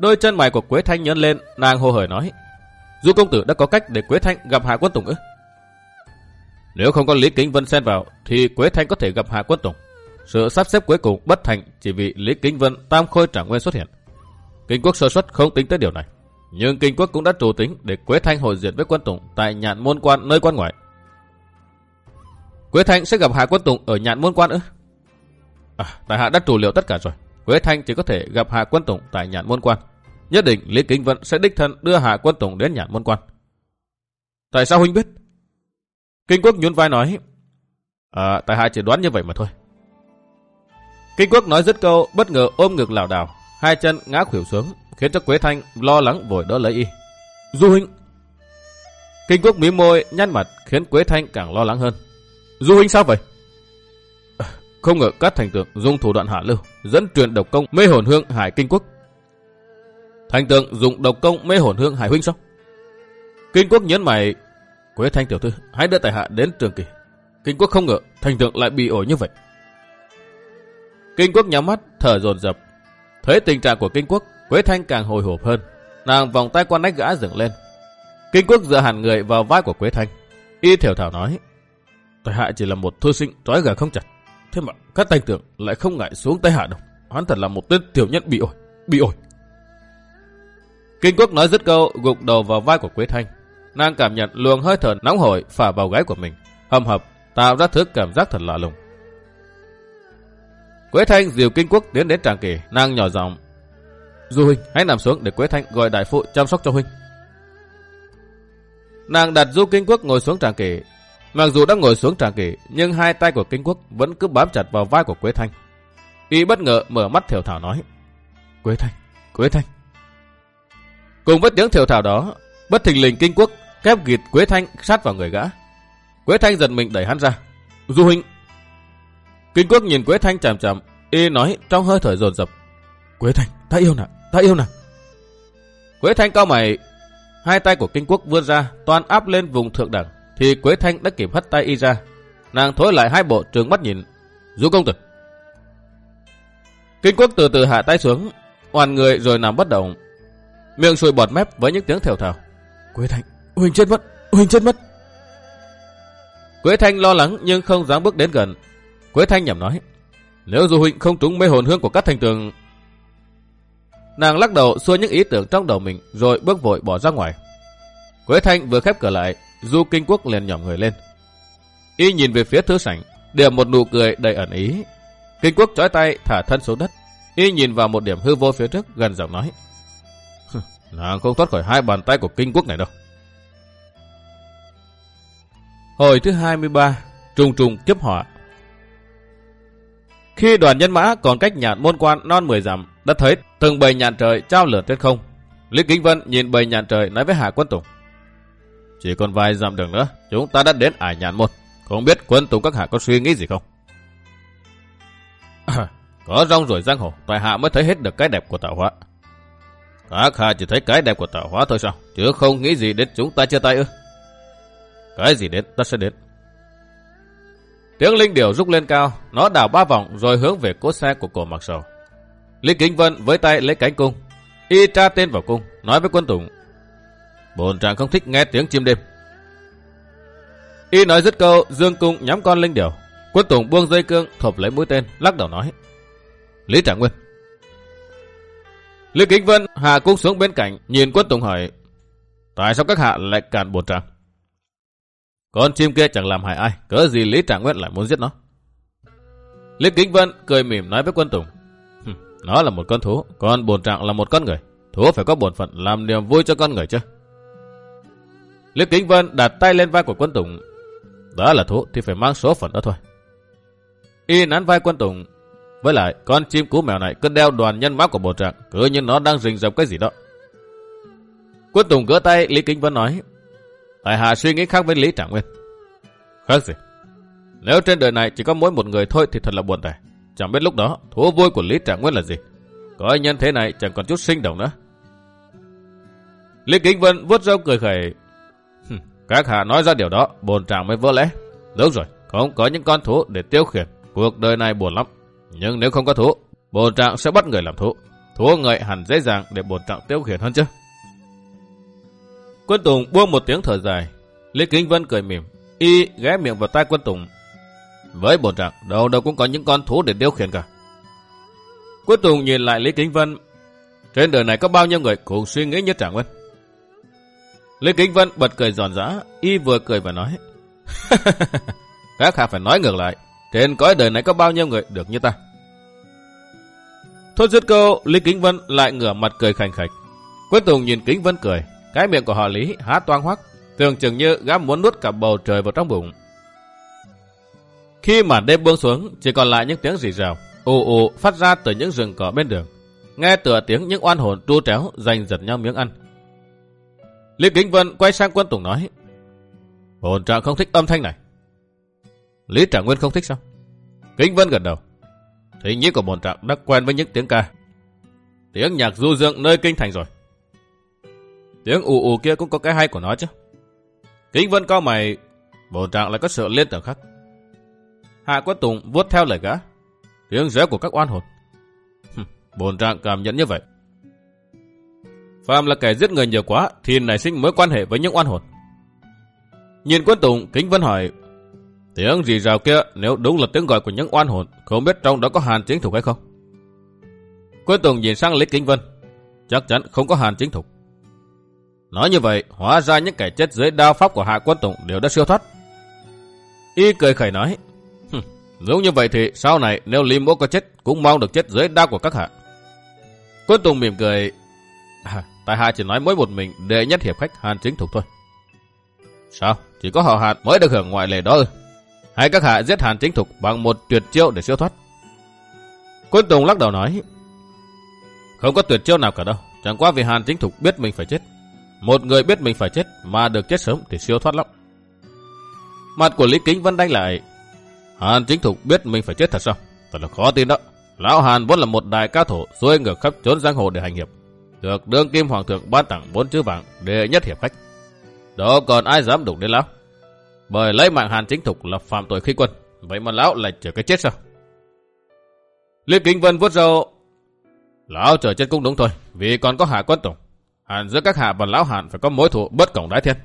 A: Đôi chân mày của Quế Thanh nhấn lên, nàng hô hởi nói. Du công tử đã có cách để Quế Thanh gặp Hạ Quân Tùng ư? Nếu không có Lý Kính Vân xen vào, thì Quế Thanh có thể gặp Hạ Quân Tùng. Sự sắp xếp cuối cùng bất thành chỉ vì Lý Kính Vân tam khôi trả nguyên xuất hiện. Kinh quốc sơ xuất không tính tới điều này. Nhưng Kinh quốc cũng đã trù tính để Quế Thanh hội diện với quân Tùng tại nhạn môn quan nơi quan ngoại. Quế Thanh sẽ gặp Hạ Quân Tùng ở nhạn môn quan ư? À, tại hạ đã trù liệu tất cả rồi. Quế Thanh chỉ có thể gặp Hạ Quân Tùng tại nhạn môn quan. Nhất định Lý Kính Vận sẽ đích thân đưa Hạ Quân Tùng đến nhạn môn quan. Tại sao huynh biết? Kinh Quốc nhún vai nói. À, tại hạ chỉ đoán như vậy mà thôi. Kinh Quốc nói dứt câu, bất ngờ ôm ngực lảo đảo, hai chân ngã khuỷu xuống, khiến cho Quế Thanh lo lắng vội đỡ lấy y. Du huynh. Kinh Quốc mím môi, nhăn mặt, khiến Quế Thanh càng lo lắng hơn. Du huynh sao vậy? *laughs* Không ngờ các thành tượng dùng thủ đoạn hạ lưu, dẫn truyền độc công mê hồn hương hải kinh quốc. Thành tượng dùng độc công mê hồn hương hải huynh sao? Kinh quốc nhấn mày, Quế Thanh tiểu thư, hãy đưa tài hạ đến trường kỳ. Kinh quốc không ngờ thành tượng lại bị ổi như vậy. Kinh quốc nhắm mắt, thở dồn dập. Thấy tình trạng của kinh quốc, Quế Thanh càng hồi hộp hơn. Nàng vòng tay quan nách gã dựng lên. Kinh quốc dựa hẳn người vào vai của Quế Thanh. Y thiểu thảo nói. Tài hạ chỉ là một thư sinh trói gà không chặt. Thế mà các thành tượng lại không ngại xuống tay hạ đâu. Hắn thật là một tên tiểu nhân bị ổi, bị ổi. Kinh quốc nói dứt câu gục đầu vào vai của Quế Thanh. Nàng cảm nhận luồng hơi thở nóng hổi phả vào gáy của mình. Hầm hập, tạo ra thứ cảm giác thật lạ lùng. Quế Thanh diều Kinh Quốc tiến đến tràng kỳ, nàng nhỏ giọng. Du huynh, hãy nằm xuống để Quế Thanh gọi đại phụ chăm sóc cho huynh. Nàng đặt Du Kinh Quốc ngồi xuống tràng kỳ, Mặc dù đã ngồi xuống tràng kỳ, nhưng hai tay của Kinh Quốc vẫn cứ bám chặt vào vai của Quế Thanh. Y bất ngờ mở mắt thiểu thảo nói. Quế Thanh, Quế Thanh. Cùng với tiếng thiểu thảo đó, bất thình lình Kinh Quốc kép gịt Quế Thanh sát vào người gã. Quế Thanh giật mình đẩy hắn ra. Du huynh. Kinh Quốc nhìn Quế Thanh chằm chằm, y nói trong hơi thở dồn dập. Quế Thanh, ta yêu nàng, ta yêu nàng. Quế Thanh cao mày, hai tay của Kinh Quốc vươn ra, toàn áp lên vùng thượng đẳng thì Quế Thanh đã kịp hất tay y ra. Nàng thối lại hai bộ trường mắt nhìn. Du công tử. Kinh quốc từ từ hạ tay xuống, hoàn người rồi nằm bất động. Miệng sùi bọt mép với những tiếng thều thào. Quế Thanh, Huỳnh chết mất, Huỳnh chết mất. Quế Thanh lo lắng nhưng không dám bước đến gần. Quế Thanh nhầm nói. Nếu dù Huỳnh không trúng mê hồn hương của các thành tường... Nàng lắc đầu xua những ý tưởng trong đầu mình rồi bước vội bỏ ra ngoài. Quế Thanh vừa khép cửa lại Du Kinh Quốc liền nhỏm người lên. Y nhìn về phía thứ sảnh, điểm một nụ cười đầy ẩn ý. Kinh Quốc trói tay thả thân xuống đất. Y nhìn vào một điểm hư vô phía trước, gần giọng nói. Nàng không thoát khỏi hai bàn tay của Kinh Quốc này đâu. Hồi thứ 23, trùng trùng kiếp họa. Khi đoàn nhân mã còn cách nhạn môn quan non 10 dặm, đã thấy từng bầy nhạn trời trao lửa trên không. Lý Kính Vân nhìn bầy nhạn trời nói với Hạ Quân Tùng. Chỉ còn vài dặm đường nữa, chúng ta đã đến ải nhàn môn. Không biết quân tùng các hạ có suy nghĩ gì không? *coughs* có rong rồi giang hồ, tại hạ mới thấy hết được cái đẹp của tạo hóa. Các hạ chỉ thấy cái đẹp của tạo hóa thôi sao? Chứ không nghĩ gì đến chúng ta chia tay ư? Cái gì đến, ta sẽ đến. Tiếng linh điểu rúc lên cao, nó đảo ba vòng rồi hướng về cốt xe của cổ mặc sầu. Lý Kính Vân với tay lấy cánh cung, y tra tên vào cung, nói với quân tùng. Bồn trạng không thích nghe tiếng chim đêm. Y nói dứt câu, dương cung nhắm con linh điểu. Quân tùng buông dây cương, thộp lấy mũi tên, lắc đầu nói. Lý Trạng Nguyên. Lý Kính Vân hạ cung xuống bên cạnh, nhìn quân tùng hỏi. Tại sao các hạ lại cản bồn trạng? Con chim kia chẳng làm hại ai, cớ gì Lý Trạng Nguyên lại muốn giết nó. Lý Kính Vân cười mỉm nói với quân Tùng. Nó là một con thú, còn bồn trạng là một con người. Thú phải có bổn phận làm niềm vui cho con người chứ. Lý Kính Vân đặt tay lên vai của quân Tùng. Đó là thú thì phải mang số phận đó thôi. Y nắn vai quân Tùng. Với lại, con chim cú mèo này cứ đeo đoàn nhân mác của bồn trạng, cứ như nó đang rình rập cái gì đó. Quân Tùng gỡ tay, Lý Kính Vân nói. Tại hạ suy nghĩ khác với Lý Trạng Nguyên. Khác gì? Nếu trên đời này chỉ có mỗi một người thôi thì thật là buồn tẻ. Chẳng biết lúc đó thú vui của Lý Trạng Nguyên là gì. Có nhân thế này chẳng còn chút sinh động nữa. Lý Kính Vân vuốt râu cười khẩy. Các hạ nói ra điều đó, bồn trạng mới vỡ lẽ. Đúng rồi, không có những con thú để tiêu khiển. Cuộc đời này buồn lắm. Nhưng nếu không có thú, bồn trạng sẽ bắt người làm thú. Thú người hẳn dễ dàng để bồn trạng tiêu khiển hơn chứ. Quân Tùng buông một tiếng thở dài. Lý Kính Vân cười mỉm. Y ghé miệng vào tay quân Tùng. Với bộ trạng, đâu đâu cũng có những con thú để điều khiển cả. Quân Tùng nhìn lại Lý Kính Vân. Trên đời này có bao nhiêu người cùng suy nghĩ như Trạng Vân. Lý Kính Vân bật cười giòn giã. Y vừa cười và nói. *laughs* Các hạ phải nói ngược lại. Trên cõi đời này có bao nhiêu người được như ta. Thôi dứt câu, Lý Kính Vân lại ngửa mặt cười khành khạch. Quân Tùng nhìn Kính Vân cười. Cái miệng của họ Lý há toang hoắc, tưởng chừng như gã muốn nuốt cả bầu trời vào trong bụng. Khi mà đêm buông xuống, chỉ còn lại những tiếng rì rào, ù ù phát ra từ những rừng cỏ bên đường. Nghe tựa tiếng những oan hồn tru tréo giành giật nhau miếng ăn. Lý Kính Vân quay sang quân Tùng nói, Hồn trạng không thích âm thanh này. Lý Trạng Nguyên không thích sao? Kính Vân gật đầu. Thì nhĩ của bồn trạng đã quen với những tiếng ca. Tiếng nhạc du dương nơi kinh thành rồi. Tiếng ù ù kia cũng có cái hay của nó chứ. Kính Vân cao mày, bồn trạng lại có sự liên tưởng khác. Hạ Quất Tùng vuốt theo lời gã. Tiếng rẽ của các oan hồn. bồn trạng cảm nhận như vậy. Phạm là kẻ giết người nhiều quá thì nảy sinh mối quan hệ với những oan hồn. Nhìn quân Tùng, Kính Vân hỏi, tiếng gì rào kia nếu đúng là tiếng gọi của những oan hồn, không biết trong đó có hàn chính thục hay không? Quân Tùng nhìn sang Lý Kính Vân, chắc chắn không có hàn chính thục. Nói như vậy, hóa ra những kẻ chết dưới đao pháp của Hạ Quân Tùng đều đã siêu thoát. Y cười khẩy nói, nếu như vậy thì sau này nếu Lý Mỗ có chết cũng mong được chết dưới đao của các hạ. Quân Tùng mỉm cười, à, tại hạ chỉ nói mỗi một mình để nhất hiệp khách Hàn chính thục thôi. Sao? Chỉ có họ Hàn mới được hưởng ngoại lệ đó ư? Hay các hạ giết Hàn chính thục bằng một tuyệt chiêu để siêu thoát? Quân Tùng lắc đầu nói, không có tuyệt chiêu nào cả đâu. Chẳng qua vì Hàn chính thục biết mình phải chết. Một người biết mình phải chết mà được chết sớm thì siêu thoát lắm. Mặt của Lý Kính vẫn đánh lại. Hàn chính thục biết mình phải chết thật sao? Thật là khó tin đó. Lão Hàn vốn là một đại cao thủ, xuôi ngược khắp trốn giang hồ để hành hiệp. Được đương kim hoàng thượng ban tặng bốn chữ vàng để nhất hiệp khách. Đó còn ai dám đụng đến lão? Bởi lấy mạng Hàn chính thục là phạm tội khi quân. Vậy mà lão lại chờ cái chết sao? Lý Kính Vân vuốt râu. Lão chờ chết cũng đúng thôi. Vì còn có hạ quân tổng. Hàn giữa các hạ và lão Hạn phải có mối thù bất cổng đái thiên.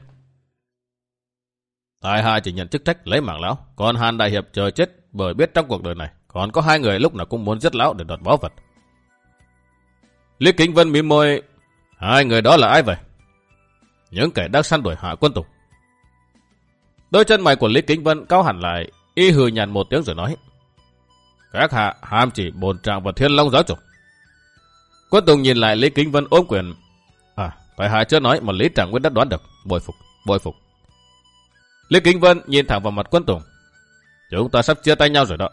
A: Tài hạ chỉ nhận chức trách lấy mạng lão, còn Hàn đại hiệp chờ chết bởi biết trong cuộc đời này còn có hai người lúc nào cũng muốn giết lão để đoạt báu vật. Lý Kính Vân mỉm môi, hai người đó là ai vậy? Những kẻ đang săn đuổi hạ quân tùng. Đôi chân mày của Lý Kính Vân cao hẳn lại, y hừ nhàn một tiếng rồi nói. Các hạ ham chỉ bồn trạng và thiên long giáo chủ. Quân Tùng nhìn lại Lý Kính Vân ôm quyền, Tại hạ chưa nói mà Lý Trạng Nguyên đã đoán được. Bồi phục, bồi phục. Lý Kính Vân nhìn thẳng vào mặt quân Tùng. Chúng ta sắp chia tay nhau rồi đó.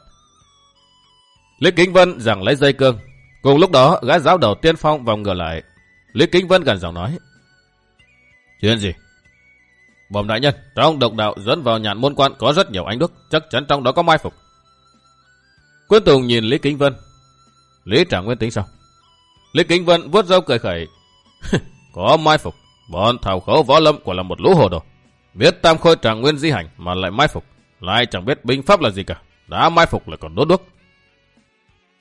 A: Lý Kính Vân giằng lấy dây cương. Cùng lúc đó, gã giáo đầu tiên phong vòng ngửa lại. Lý Kính Vân gần giọng nói. Chuyện gì? Bồm đại nhân, trong độc đạo dẫn vào nhạn môn quan có rất nhiều ánh đức, chắc chắn trong đó có mai phục. Quân Tùng nhìn Lý Kính Vân. Lý Trạng Nguyên tính sao? Lý Kính Vân vuốt râu cười khẩy. *laughs* Có mai phục, bọn thảo khấu võ lâm quả là một lũ hồ đồ. Biết tam khôi trạng nguyên di hành mà lại mai phục, lại chẳng biết binh pháp là gì cả. Đã mai phục lại còn đốt đuốc.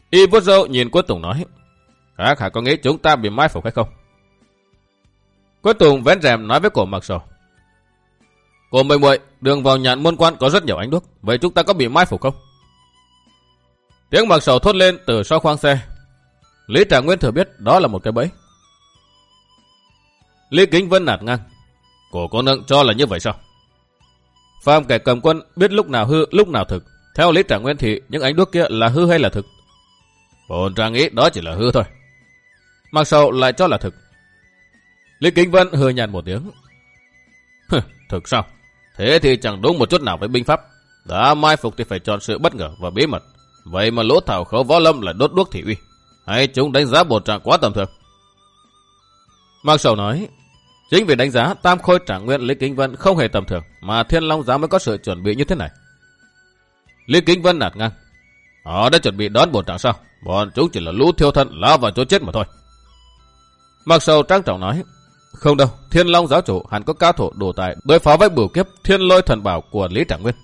A: Y vuốt râu nhìn Quân Tùng nói, các hạ có nghĩ chúng ta bị mai phục hay không? Quân Tùng vén rèm nói với cổ mặc sầu. Cô mười muội đường vào nhạn môn quan có rất nhiều ánh đuốc, vậy chúng ta có bị mai phục không? Tiếng mặc sầu thốt lên từ sau khoang xe. Lý Trạng Nguyên thừa biết đó là một cái bẫy. Lý Kính Vân nạt ngang. Cổ cô nương cho là như vậy sao? Phạm kẻ cầm quân biết lúc nào hư, lúc nào thực. Theo Lý Trạng Nguyên thì những ánh đuốc kia là hư hay là thực? Bồn trang nghĩ đó chỉ là hư thôi. Mặc sầu lại cho là thực. Lý Kính Vân hừ nhạt một tiếng. thực sao? Thế thì chẳng đúng một chút nào với binh pháp. Đã mai phục thì phải chọn sự bất ngờ và bí mật. Vậy mà lỗ thảo khấu võ lâm là đốt đuốc thị uy. Hay chúng đánh giá bổn trạng quá tầm thường? Mạc Sầu nói, chính vì đánh giá Tam Khôi Trạng Nguyên Lý Kính Vân không hề tầm thường, mà Thiên Long Giáo mới có sự chuẩn bị như thế này. Lý Kính Vân nạt ngang. Họ đã chuẩn bị đón bổn trạng sao? Bọn chúng chỉ là lũ thiêu thân lao vào chỗ chết mà thôi. mặc Sầu trang trọng nói, không đâu, Thiên Long giáo chủ hẳn có cao thủ đủ tài đối phó với bửu kiếp Thiên Lôi thần bảo của Lý Trạng Nguyên.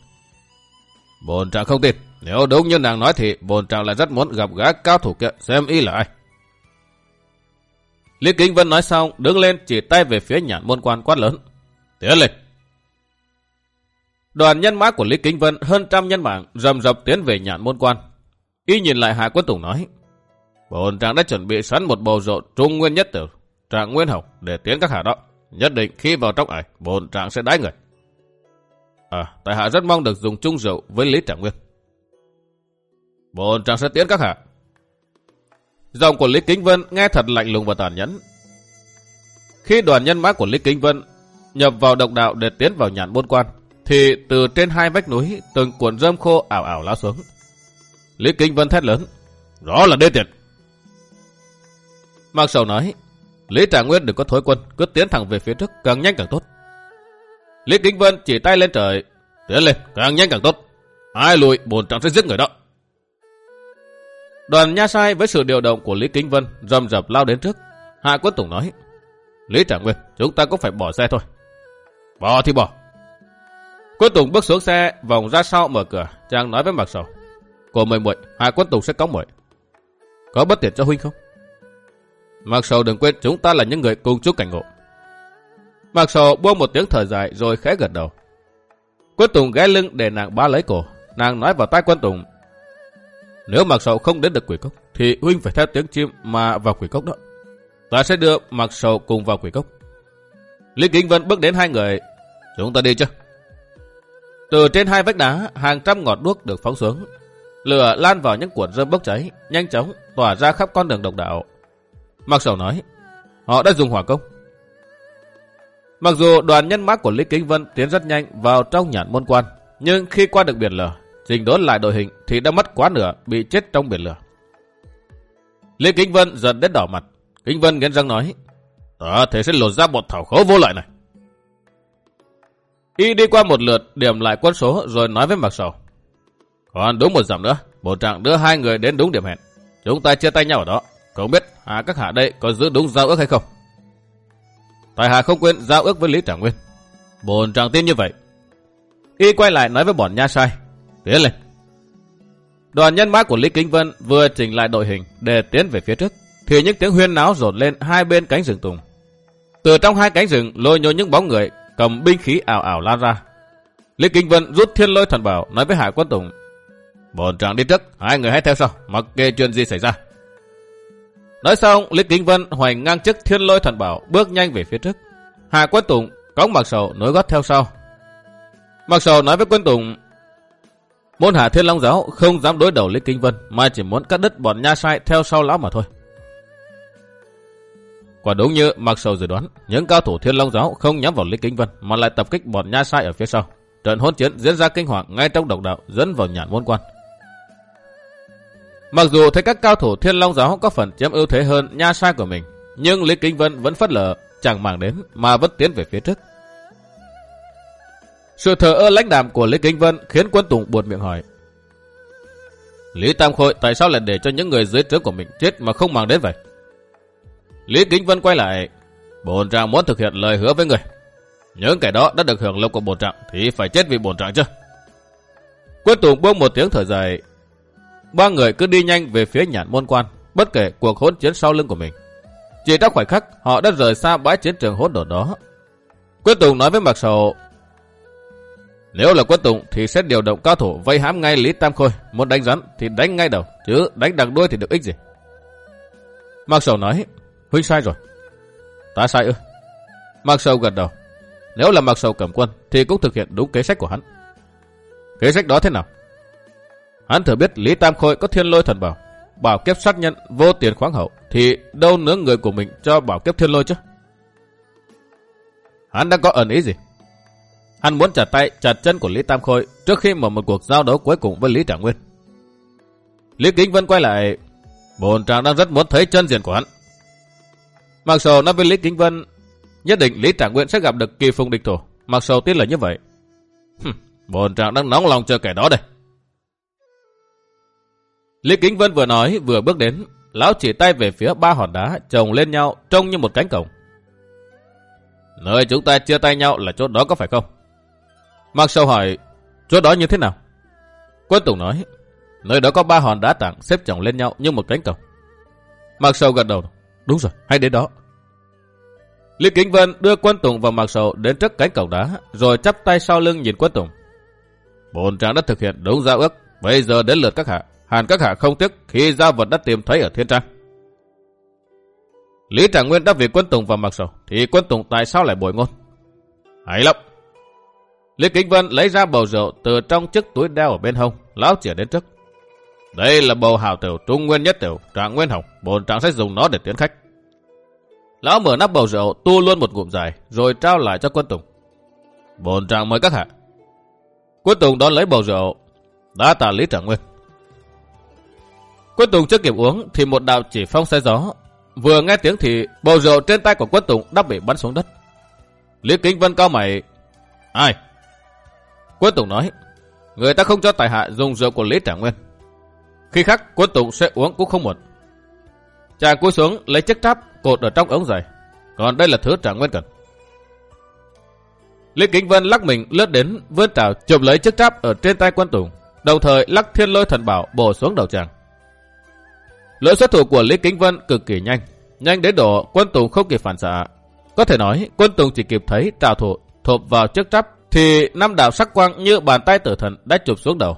A: Bồn trạng không tin, nếu đúng như nàng nói thì bồn trạng lại rất muốn gặp gã cao thủ kia xem y là ai. Lý Kính Vân nói xong, đứng lên chỉ tay về phía nhãn môn quan quát lớn. Tiến lên! Đoàn nhân mã của Lý Kính Vân hơn trăm nhân mạng rầm rập tiến về nhãn môn quan. Y nhìn lại Hạ Quân Tùng nói. Bồn trạng đã chuẩn bị sẵn một bầu rượu trung nguyên nhất tử, trạng nguyên hồng để tiến các hạ đó. Nhất định khi vào trong ải, bồn trạng sẽ đái người. À, tại hạ rất mong được dùng chung rượu với Lý Trạng Nguyên. Bồn trạng sẽ tiến các hạ. Giọng của Lý Kính Vân nghe thật lạnh lùng và tàn nhẫn. Khi đoàn nhân mã của Lý Kính Vân nhập vào độc đạo để tiến vào nhãn bôn quan, thì từ trên hai vách núi từng cuộn rơm khô ảo ảo lao xuống. Lý Kính Vân thét lớn, rõ là đê tiệt. Mạc Sầu nói, Lý Trạng Nguyên đừng có thối quân, cứ tiến thẳng về phía trước, càng nhanh càng tốt. Lý Kính Vân chỉ tay lên trời, tiến lên, càng nhanh càng tốt. Ai lùi, bồn trạng sẽ giết người đó. Đoàn nha sai với sự điều động của Lý Kính Vân rầm rập lao đến trước. Hạ Quân Tùng nói, Lý Trạng Nguyên, chúng ta cũng phải bỏ xe thôi. Bỏ thì bỏ. Quân Tùng bước xuống xe, vòng ra sau mở cửa, chàng nói với Mạc Sầu. Cô mời muội, Hạ Quân Tùng sẽ có muội. Có bất tiện cho huynh không? Mạc Sầu đừng quên chúng ta là những người cùng chúc cảnh ngộ. Mạc Sầu buông một tiếng thở dài rồi khẽ gật đầu. Quân Tùng ghé lưng để nàng bá lấy cổ. Nàng nói vào tai Quân Tùng. Nếu Mạc Sầu không đến được quỷ cốc, thì huynh phải theo tiếng chim mà vào quỷ cốc đó. Ta sẽ đưa Mạc Sầu cùng vào quỷ cốc. Lý Kính Vân bước đến hai người. Chúng ta đi chứ? Từ trên hai vách đá, hàng trăm ngọt đuốc được phóng xuống. Lửa lan vào những cuộn rơm bốc cháy, nhanh chóng tỏa ra khắp con đường độc đạo. Mạc Sầu nói, họ đã dùng hỏa công. Mặc dù đoàn nhân mã của Lý Kính Vân tiến rất nhanh vào trong nhãn môn quan, nhưng khi qua được biển lửa, trình đốn lại đội hình thì đã mất quá nửa bị chết trong biển lửa. Lý Kính Vân giận đến đỏ mặt. Kính Vân nghiến răng nói, ta thế sẽ lột ra một thảo khấu vô lại này. Y đi qua một lượt điểm lại quân số rồi nói với Mạc Sầu. Còn đúng một dặm nữa, bộ trạng đưa hai người đến đúng điểm hẹn. Chúng ta chia tay nhau ở đó. Không biết hạ các hạ đây có giữ đúng giao ước hay không? Tại hạ không quên giao ước với Lý Trạng Nguyên. Bồn trạng tin như vậy. Y quay lại nói với bọn nha sai. Tiến lên. Đoàn nhân mã của Lý Kính Vân vừa chỉnh lại đội hình để tiến về phía trước. Thì những tiếng huyên náo rột lên hai bên cánh rừng tùng. Từ trong hai cánh rừng lôi nhô những bóng người cầm binh khí ảo ảo lan ra. Lý Kinh Vân rút thiên lôi thần bảo nói với Hải Quân Tùng. Bồn trạng đi trước, hai người hãy theo sau, mặc kệ chuyện gì xảy ra. Nói xong, Lý Kinh Vân hoành ngang chức thiên lôi thần bảo, bước nhanh về phía trước. Hải Quân Tùng cõng mặc Sầu nối gót theo sau. Mặc Sầu nói với Quân Tùng, môn hạ thiên long giáo không dám đối đầu Lý kinh Vân, mà chỉ muốn cắt đứt bọn nha sai theo sau lão mà thôi. Quả đúng như mặc Sầu dự đoán, những cao thủ thiên long giáo không nhắm vào Lý kinh Vân, mà lại tập kích bọn nha sai ở phía sau. Trận hỗn chiến diễn ra kinh hoàng ngay trong độc đạo dẫn vào nhãn môn quan. Mặc dù thấy các cao thủ thiên long giáo có phần chiếm ưu thế hơn nha sai của mình, nhưng Lý Kinh Vân vẫn phất lờ, chẳng màng đến mà vẫn tiến về phía trước. Sự thờ ơ lãnh đạm của Lý Kinh Vân khiến quân Tùng buồn miệng hỏi. Lý Tam Khôi tại sao lại để cho những người dưới trướng của mình chết mà không màng đến vậy? Lý Kính Vân quay lại, bồn trạng muốn thực hiện lời hứa với người. Những kẻ đó đã được hưởng lộc của bổn trạng thì phải chết vì bổn trạng chứ. Quân Tùng buông một tiếng thở dài. Ba người cứ đi nhanh về phía nhãn môn quan, bất kể cuộc hỗn chiến sau lưng của mình. Chỉ trong khoảnh khắc, họ đã rời xa bãi chiến trường hỗn độn đó. Quân Tùng nói với Mạc Sầu, nếu là quân Tùng thì sẽ điều động cao thủ vây hãm ngay Lý Tam Khôi. Muốn đánh rắn thì đánh ngay đầu, chứ đánh đằng đuôi thì được ích gì. Mạc Sầu nói, Huynh sai rồi. Ta sai ư? Mạc Sầu gật đầu. Nếu là Mạc Sầu cầm quân thì cũng thực hiện đúng kế sách của hắn. Kế sách đó thế nào? Hắn thừa biết Lý Tam Khôi có thiên lôi thần bảo. Bảo kiếp sát nhân vô tiền khoáng hậu thì đâu nướng người của mình cho bảo kiếp thiên lôi chứ? Hắn đã có ẩn ý gì? Hắn muốn chặt tay, chặt chân của Lý Tam Khôi trước khi mở một cuộc giao đấu cuối cùng với Lý Trạng Nguyên. Lý Kính Vân quay lại, bồn trạng đang rất muốn thấy chân diện của hắn. Mặc dù nói với Lý Kính Vân, nhất định Lý Trạng Nguyên sẽ gặp được kỳ phùng địch thủ. Mặc dù tin là như vậy. Hừm, bồn trạng đang nóng lòng chờ kẻ đó đây. Lý Kính Vân vừa nói vừa bước đến, lão chỉ tay về phía ba hòn đá chồng lên nhau trông như một cánh cổng. Nơi chúng ta chia tay nhau là chỗ đó có phải không? Mạc Sầu hỏi, chỗ đó như thế nào? Quân Tùng nói, nơi đó có ba hòn đá tảng xếp chồng lên nhau như một cánh cổng. Mạc Sầu gật đầu, đúng rồi, hãy đến đó. Lý Kính Vân đưa Quân Tùng và Mạc Sầu đến trước cánh cổng đá, rồi chắp tay sau lưng nhìn Quân Tùng. Bồn trang đã thực hiện đúng giao ước, bây giờ đến lượt các hạ. Hàn các hạ không tiếc khi giao vật đã tìm thấy ở thiên trang. Lý Trạng Nguyên đã vì Quân Tùng và Mạc Sầu, thì Quân Tùng tại sao lại bội ngôn? Hay lắm, Lý Kính Vân lấy ra bầu rượu từ trong chiếc túi đeo ở bên hông, lão chỉa đến trước. Đây là bầu hào tiểu trung nguyên nhất tiểu, trạng nguyên hồng, bồn trạng sẽ dùng nó để tiến khách. Lão mở nắp bầu rượu, tu luôn một ngụm dài, rồi trao lại cho quân Tùng. Bồn trạng mời các hạ. Quân Tùng đón lấy bầu rượu, đã tả lý trạng nguyên. Quân Tùng chưa kịp uống, thì một đạo chỉ phong xe gió. Vừa nghe tiếng thì bầu rượu trên tay của quân Tùng đã bị bắn xuống đất. Lý Kính Vân cao mày. Ai? Quân Tùng nói, người ta không cho tài hạ dùng rượu của Lý Trả Nguyên. Khi khắc, quân Tùng sẽ uống cũng không muộn. Chàng cúi xuống lấy chiếc tráp cột ở trong ống giày. Còn đây là thứ Trả Nguyên cần. Lý Kính Vân lắc mình lướt đến vươn trào chụp lấy chiếc tráp ở trên tay quân Tùng, đồng thời lắc thiên lôi thần bảo bổ xuống đầu chàng. Lỗi xuất thủ của Lý Kính Vân cực kỳ nhanh, nhanh đến độ quân Tùng không kịp phản xạ. Có thể nói quân Tùng chỉ kịp thấy trào thủ thộp vào chiếc tráp thì năm đạo sắc quang như bàn tay tử thần đã chụp xuống đầu.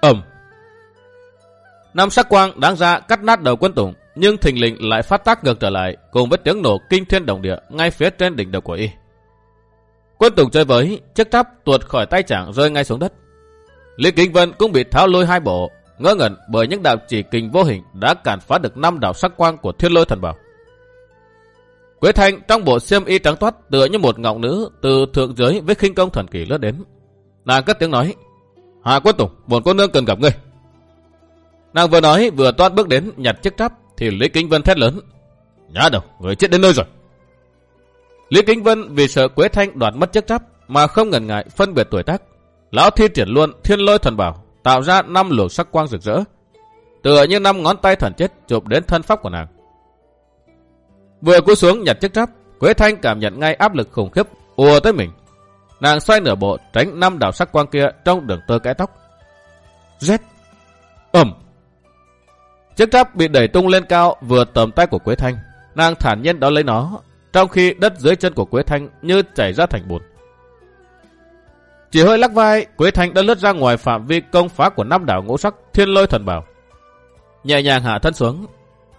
A: Ẩm! Năm sắc quang đáng ra cắt nát đầu quân tùng, nhưng thình lình lại phát tác ngược trở lại, cùng với tiếng nổ kinh thiên động địa ngay phía trên đỉnh đầu của y. Quân tùng chơi với, chiếc tháp tuột khỏi tay chàng rơi ngay xuống đất. Lý Kinh Vân cũng bị tháo lôi hai bộ, ngỡ ngẩn bởi những đạo chỉ kình vô hình đã cản phá được năm đạo sắc quang của thiên lôi thần bảo. Quế Thanh trong bộ xiêm y trắng toát tựa như một ngọc nữ từ thượng giới với khinh công thần kỳ lướt đến. Nàng cất tiếng nói, Hà Quân Tùng, bổn cô nương cần gặp ngươi. Nàng vừa nói vừa toát bước đến nhặt chiếc tráp thì Lý Kính Vân thét lớn. Nhá đầu, người chết đến nơi rồi. Lý Kính Vân vì sợ Quế Thanh đoạt mất chiếc tráp mà không ngần ngại phân biệt tuổi tác. Lão thi triển luôn thiên lôi thần bảo, tạo ra năm luồng sắc quang rực rỡ. Tựa như năm ngón tay thần chết chụp đến thân pháp của nàng. Vừa cúi xuống nhặt chiếc tráp, Quế Thanh cảm nhận ngay áp lực khủng khiếp ùa tới mình. Nàng xoay nửa bộ tránh năm đạo sắc quang kia trong đường tơ kẽ tóc. Rét. Ẩm. Chiếc tráp bị đẩy tung lên cao vừa tầm tay của Quế Thanh. Nàng thản nhiên đó lấy nó, trong khi đất dưới chân của Quế Thanh như chảy ra thành bùn. Chỉ hơi lắc vai, Quế Thanh đã lướt ra ngoài phạm vi công phá của năm đảo ngũ sắc thiên lôi thần bảo. Nhẹ nhàng hạ thân xuống,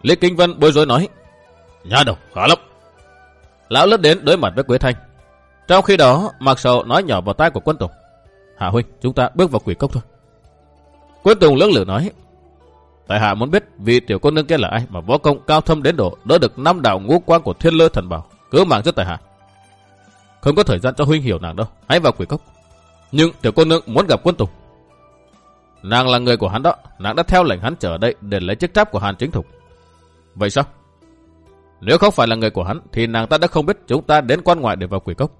A: Lý Kinh Vân bối rối nói. Nhà đầu, khá lắm. Lão lướt đến đối mặt với Quế Thanh. Trong khi đó, Mạc Sầu nói nhỏ vào tai của quân Tùng. Hạ Huynh, chúng ta bước vào quỷ cốc thôi. Quân Tùng lưỡng lử nói. Tại hạ muốn biết vị tiểu cô nương kia là ai mà võ công cao thâm đến độ đỡ được năm đạo ngũ quan của thiên lơ thần bảo. Cứ mạng cho tại hạ. Không có thời gian cho Huynh hiểu nàng đâu. Hãy vào quỷ cốc. Nhưng tiểu cô nương muốn gặp quân Tùng. Nàng là người của hắn đó. Nàng đã theo lệnh hắn trở đây để lấy chiếc tráp của Hàn chính thục. Vậy sao? Nếu không phải là người của hắn, thì nàng ta đã không biết chúng ta đến quan ngoại để vào quỷ cốc.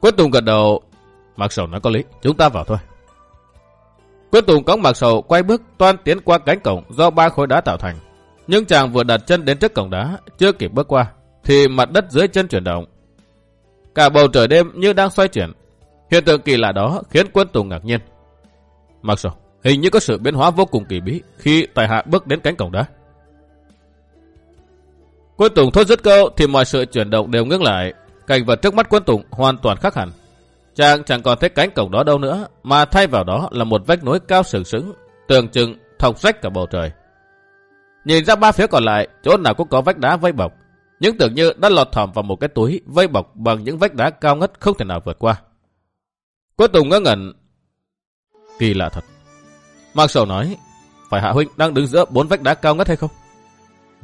A: Quyết Tùng gật đầu, Mạc Sầu nói có lý, chúng ta vào thôi. Quyết Tùng cõng Mạc Sầu quay bước toan tiến qua cánh cổng do ba khối đá tạo thành. Nhưng chàng vừa đặt chân đến trước cổng đá, chưa kịp bước qua, thì mặt đất dưới chân chuyển động. Cả bầu trời đêm như đang xoay chuyển. Hiện tượng kỳ lạ đó khiến quân Tùng ngạc nhiên. Mặc sầu hình như có sự biến hóa vô cùng kỳ bí khi tài hạ bước đến cánh cổng đá. Quân Tùng thốt dứt câu thì mọi sự chuyển động đều ngưng lại. Cảnh vật trước mắt quân Tùng hoàn toàn khác hẳn. Chàng chẳng còn thấy cánh cổng đó đâu nữa, mà thay vào đó là một vách núi cao sừng sững, tường trừng, thọc rách cả bầu trời. Nhìn ra ba phía còn lại, chỗ nào cũng có vách đá vây bọc, những tưởng như đã lọt thỏm vào một cái túi vây bọc bằng những vách đá cao ngất không thể nào vượt qua. Quân Tùng ngỡ ngẩn. Kỳ lạ thật. Mạc Sầu nói, phải Hạ Huynh đang đứng giữa bốn vách đá cao ngất hay không?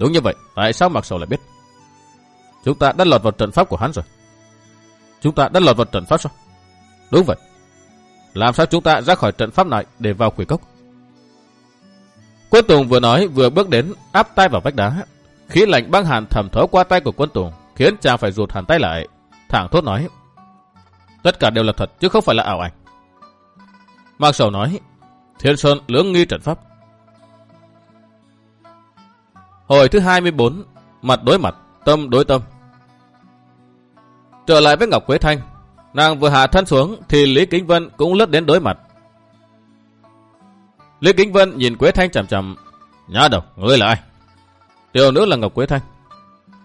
A: Đúng như vậy, tại sao Mạc Sầu lại biết? Chúng ta đã lọt vào trận pháp của hắn rồi. Chúng ta đã lọt vào trận pháp sao? Đúng vậy. Làm sao chúng ta ra khỏi trận pháp này để vào quỷ cốc? Quân Tùng vừa nói vừa bước đến áp tay vào vách đá. Khí lạnh băng hàn thẩm thấu qua tay của quân Tùng khiến chàng phải rụt hẳn tay lại. Thẳng thốt nói. Tất cả đều là thật chứ không phải là ảo ảnh. Mạc Sầu nói. Thiên Sơn lưỡng nghi trận pháp. Hồi thứ 24, mặt đối mặt, tâm đối tâm. Trở lại với Ngọc Quế Thanh, nàng vừa hạ thân xuống thì Lý Kính Vân cũng lướt đến đối mặt. Lý Kính Vân nhìn Quế Thanh chằm chằm, nhá đầu, ngươi là ai? Tiểu nữ là Ngọc Quế Thanh.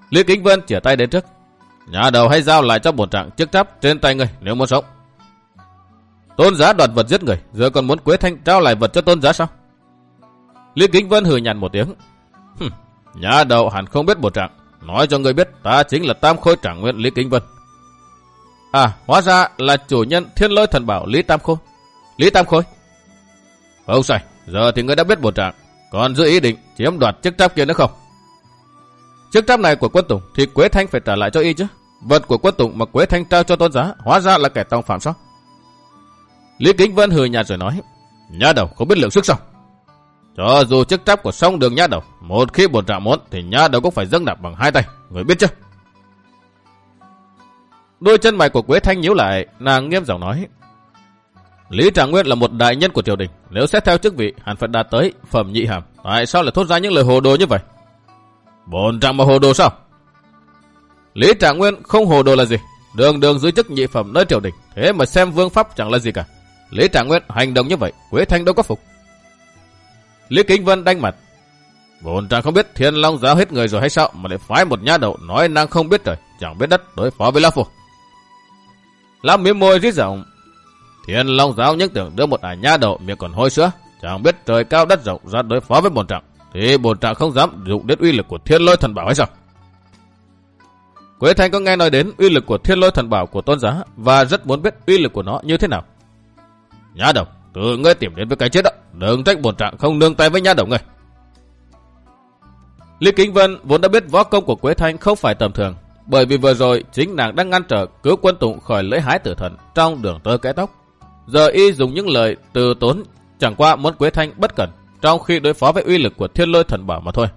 A: Lý Kính Vân chỉa tay đến trước, nhá đầu hay giao lại cho bổn trạng chức tráp trên tay ngươi nếu muốn sống. Tôn giá đoạt vật giết người, giờ còn muốn Quế Thanh trao lại vật cho tôn giá sao? Lý Kính Vân hừ nhằn một tiếng. Hừm, Nhà đầu hẳn không biết bộ trạng. Nói cho người biết ta chính là Tam Khôi Trạng Nguyên Lý Kính Vân. À, hóa ra là chủ nhân thiên lôi thần bảo Lý Tam Khôi. Lý Tam Khôi. Không sai, giờ thì ngươi đã biết bộ trạng. Còn giữ ý định chiếm đoạt chiếc tráp kia nữa không? chiếc tráp này của quân Tùng thì Quế Thanh phải trả lại cho y chứ. Vật của quân Tùng mà Quế Thanh trao cho tôn giá hóa ra là kẻ tòng phạm sao? Lý Kính Vân hừ nhạt rồi nói. Nhà đầu không biết lượng sức sao? Cho dù chức trách của sông đường nhá đầu, một khi bổn trạm muốn thì nhá đầu cũng phải dâng đạp bằng hai tay, người biết chưa? Đôi chân mày của Quế Thanh nhíu lại, nàng nghiêm giọng nói. Lý Trạng Nguyên là một đại nhân của triều đình, nếu xét theo chức vị, hẳn phải đạt tới phẩm nhị hàm. Tại sao lại thốt ra những lời hồ đồ như vậy? Bổn trạng mà hồ đồ sao? Lý Trạng Nguyên không hồ đồ là gì? Đường đường dưới chức nhị phẩm nơi triều đình, thế mà xem vương pháp chẳng là gì cả. Lý Trạng Nguyên hành động như vậy, Quế Thanh đâu có phục. Lý Kính Vân đanh mặt. Vốn chàng không biết thiên long giáo hết người rồi hay sao mà lại phái một nha đầu nói năng không biết trời, chẳng biết đất đối phó với La Phu. Lão miếng môi rít giọng. Thiên long giáo những tưởng đưa một ải nha đầu miệng còn hôi sữa, chẳng biết trời cao đất rộng ra đối phó với bồn trạng. Thì bồn trạng không dám dụng đến uy lực của thiên lôi thần bảo hay sao? Quế Thanh có nghe nói đến uy lực của thiên lôi thần bảo của tôn giá và rất muốn biết uy lực của nó như thế nào. Nhá đầu, tự ngươi tìm đến với cái chết đó. Đừng trách bổn trạng không nương tay với nha đồng người. Lý Kính Vân vốn đã biết võ công của Quế Thanh không phải tầm thường. Bởi vì vừa rồi chính nàng đang ngăn trở cứu quân tụng khỏi lấy hái tử thần trong đường tơ kẽ tóc. Giờ y dùng những lời từ tốn, chẳng qua muốn Quế Thanh bất cẩn trong khi đối phó với uy lực của thiên lôi thần bảo mà thôi.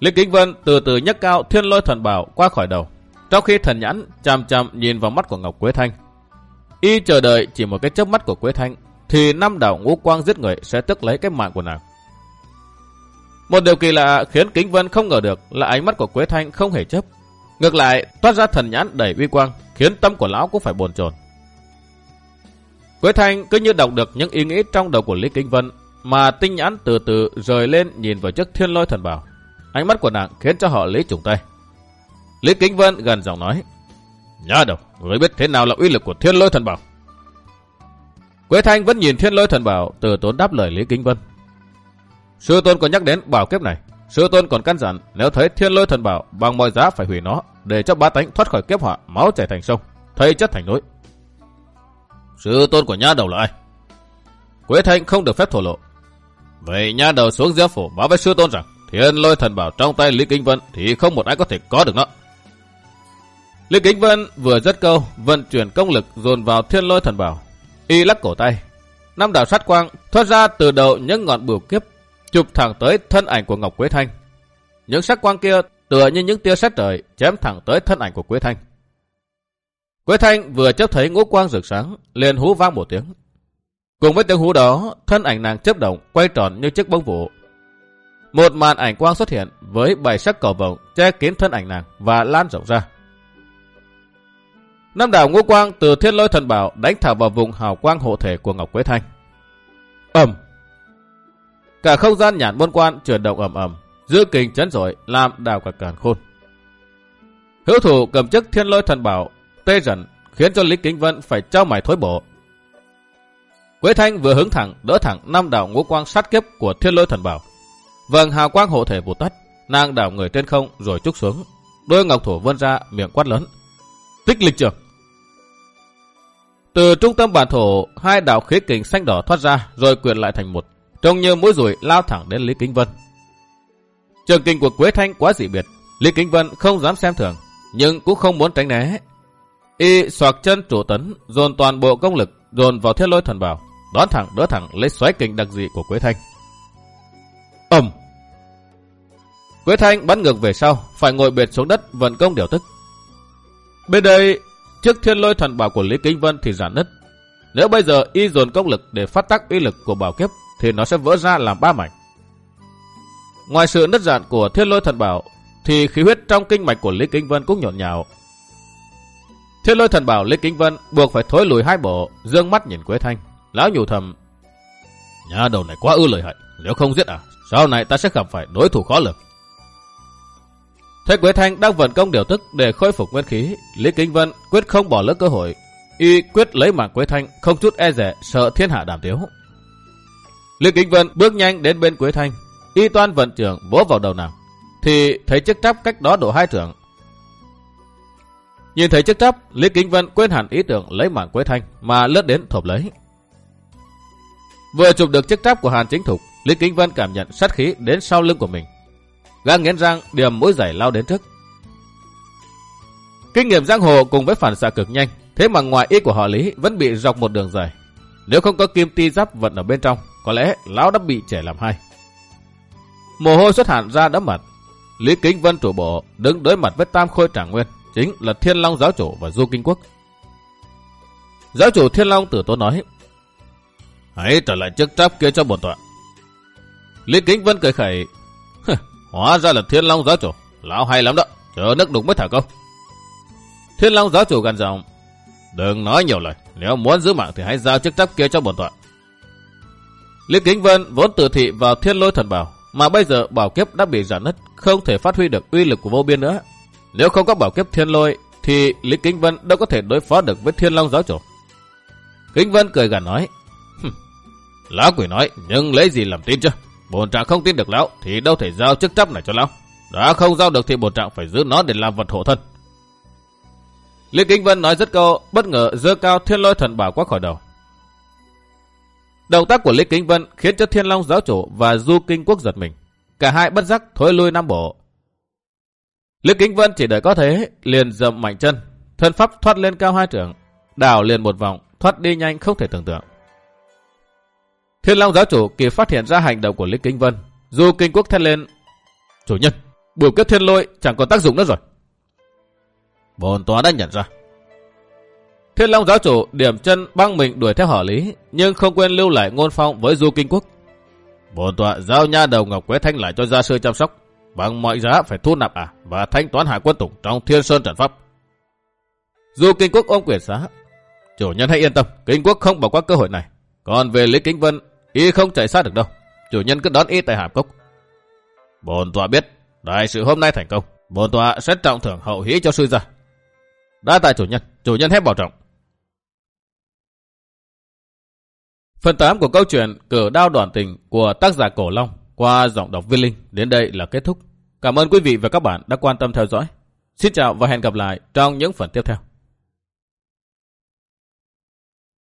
A: Lý Kính Vân từ từ nhấc cao thiên lôi thần bảo qua khỏi đầu. Trong khi thần nhãn chằm chằm nhìn vào mắt của Ngọc Quế Thanh. Y chờ đợi chỉ một cái chớp mắt của Quế Thanh thì năm đảo ngũ quang giết người sẽ tức lấy cái mạng của nàng. Một điều kỳ lạ khiến Kính Vân không ngờ được là ánh mắt của Quế Thanh không hề chấp. Ngược lại, toát ra thần nhãn đầy uy quang, khiến tâm của lão cũng phải bồn chồn. Quế Thanh cứ như đọc được những ý nghĩ trong đầu của Lý Kính Vân, mà tinh nhãn từ từ rời lên nhìn vào chiếc thiên lôi thần bảo. Ánh mắt của nàng khiến cho họ lý trùng tay. Lý Kính Vân gần giọng nói, Nhá đâu, người biết thế nào là uy lực của thiên lôi thần bảo. Quế Thanh vẫn nhìn thiên lôi thần bảo, từ tốn đáp lời Lý Kính Vân. Sư tôn còn nhắc đến bảo kiếp này. Sư tôn còn căn dặn nếu thấy thiên lôi thần bảo bằng mọi giá phải hủy nó để cho bá tánh thoát khỏi kiếp họa máu chảy thành sông, thây chất thành núi. Sư tôn của nha đầu là ai? Quế Thanh không được phép thổ lộ. Vậy nha đầu xuống giáp phủ báo với sư tôn rằng thiên lôi thần bảo trong tay Lý Kính Vân thì không một ai có thể có được nó. Lý Kính Vân vừa dứt câu vận chuyển công lực dồn vào thiên lôi thần bảo Y lắc cổ tay. Năm đạo sát quang thoát ra từ đầu những ngọn bửu kiếp, chụp thẳng tới thân ảnh của Ngọc Quế Thanh. Những sát quang kia tựa như những tia sét trời chém thẳng tới thân ảnh của Quế Thanh. Quế Thanh vừa chấp thấy ngũ quang rực sáng, liền hú vang một tiếng. Cùng với tiếng hú đó, thân ảnh nàng chấp động, quay tròn như chiếc bông vụ. Một màn ảnh quang xuất hiện với bảy sắc cầu vồng che kín thân ảnh nàng và lan rộng ra. Năm đảo ngũ quang từ thiên lôi thần bảo đánh thẳng vào vùng hào quang hộ thể của Ngọc Quế Thanh. ầm, Cả không gian nhản môn quan chuyển động ầm ầm, giữ kình chấn rội làm đào cả càn khôn. Hữu thủ cầm chức thiên lôi thần bảo tê dần khiến cho Lý Kính Vân phải trao mải thối bộ. Quế Thanh vừa hướng thẳng đỡ thẳng năm đảo ngũ quang sát kiếp của thiên lôi thần bảo. Vầng hào quang hộ thể vụt tắt, nàng đảo người trên không rồi trúc xuống. Đôi ngọc thủ vươn ra miệng quát lớn. Tích lịch trường. Từ trung tâm bản thổ, hai đạo khí kình xanh đỏ thoát ra rồi quyện lại thành một, trông như mũi rùi lao thẳng đến Lý Kính Vân. Trường kinh của Quế Thanh quá dị biệt, Lý Kính Vân không dám xem thường, nhưng cũng không muốn tránh né. Y xoạc chân chủ tấn, dồn toàn bộ công lực, dồn vào thiết lôi thần bảo, đón thẳng đỡ thẳng lấy xoáy kình đặc dị của Quế Thanh. Ẩm! Quế Thanh bắn ngược về sau, phải ngồi bệt xuống đất vận công điều tức. Bên đây, trước thiên lôi thần bảo của Lý Kính Vân thì giản nứt. Nếu bây giờ y dồn công lực để phát tác uy lực của bảo kiếp thì nó sẽ vỡ ra làm ba mảnh. Ngoài sự nứt dạn của thiên lôi thần bảo thì khí huyết trong kinh mạch của Lý Kính Vân cũng nhộn nhạo. Thiên lôi thần bảo Lý Kính Vân buộc phải thối lùi hai bộ, dương mắt nhìn Quế Thanh. Lão nhủ thầm, nhà đầu này quá ư lời hại, nếu không giết à, sau này ta sẽ gặp phải đối thủ khó lường. Thấy Quế Thanh đang vận công điều tức để khôi phục nguyên khí, Lý Kính Vân quyết không bỏ lỡ cơ hội. Y quyết lấy mạng Quế Thanh, không chút e rẻ, sợ thiên hạ đàm tiếu. Lý Kính Vân bước nhanh đến bên Quế Thanh, y toan vận trưởng vỗ vào đầu nàng, thì thấy chiếc tráp cách đó đổ hai trưởng. Nhìn thấy chiếc tráp, Lý Kính Vân quên hẳn ý tưởng lấy mạng Quế Thanh mà lướt đến thộp lấy. Vừa chụp được chiếc tráp của Hàn Chính Thục, Lý Kính Vân cảm nhận sát khí đến sau lưng của mình. Gã nghiến răng điểm mũi giày lao đến trước. Kinh nghiệm giang hồ cùng với phản xạ cực nhanh, thế mà ngoài ý của họ Lý vẫn bị dọc một đường dài. Nếu không có kim ti giáp vận ở bên trong, có lẽ lão đã bị trẻ làm hai. Mồ hôi xuất hẳn ra đấm mặt. Lý Kính Vân chủ bộ đứng đối mặt với Tam Khôi Tràng Nguyên, chính là Thiên Long giáo chủ và Du Kinh Quốc. Giáo chủ Thiên Long tử tố nói, Hãy trở lại chức tráp kia cho bổn tọa. Lý Kính Vân cười khẩy, Hóa ra là Thiên Long giáo chủ. Lão hay lắm đó. Chờ nước đục mới thả câu. Thiên Long giáo chủ gần giọng. Đừng nói nhiều lời. Nếu muốn giữ mạng thì hãy giao chức trách kia cho bổn tọa. Lý Kính Vân vốn tự thị vào thiên lôi thần bảo. Mà bây giờ bảo kiếp đã bị giảm nứt. Không thể phát huy được uy lực của vô biên nữa. Nếu không có bảo kiếp thiên lôi, thì Lý Kính Vân đâu có thể đối phó được với Thiên Long giáo chủ. Kính Vân cười gằn nói. Lão quỷ nói, nhưng lấy gì làm tin chứ? Bồn trạng không tin được lão thì đâu thể giao chức chấp này cho lão. Đã không giao được thì bồn trạng phải giữ nó để làm vật hộ thân. Lý Kính Vân nói rất câu, bất ngờ dơ cao thiên lôi thần bảo qua khỏi đầu. Động tác của Lý Kính Vân khiến cho Thiên Long giáo chủ và Du Kinh Quốc giật mình. Cả hai bất giác thối lui Nam Bộ. Lý Kính Vân chỉ đợi có thế, liền dầm mạnh chân, thân pháp thoát lên cao hai trưởng, đảo liền một vòng, thoát đi nhanh không thể tưởng tượng. Thiên Long giáo chủ kịp phát hiện ra hành động của Lý Kinh Vân. Dù kinh quốc thét lên, chủ nhân, bùa kết thiên lôi chẳng còn tác dụng nữa rồi. Bồn tòa đã nhận ra. Thiên Long giáo chủ điểm chân băng mình đuổi theo họ Lý, nhưng không quên lưu lại ngôn phong với Du Kinh Quốc. Bồn tọa giao nha đầu Ngọc Quế Thanh lại cho gia sư chăm sóc, bằng mọi giá phải thu nạp à và thanh toán hạ quân tùng trong Thiên Sơn trận pháp. Du Kinh Quốc ôm quyền xá, chủ nhân hãy yên tâm, Kinh Quốc không bỏ qua cơ hội này. Còn về Lý Kính Vân, y không chạy xa được đâu. Chủ nhân cứ đón y tại hàm cốc. Bồn tọa biết, đại sự hôm nay thành công. Bồn tọa sẽ trọng thưởng hậu hí cho sư gia. Đã tại chủ nhân, chủ nhân hết bảo trọng. Phần 8 của câu chuyện Cử đao đoàn tình của tác giả Cổ Long qua giọng đọc Viên Linh đến đây là kết thúc. Cảm ơn quý vị và các bạn đã quan tâm theo dõi. Xin chào và hẹn gặp lại trong những phần tiếp theo.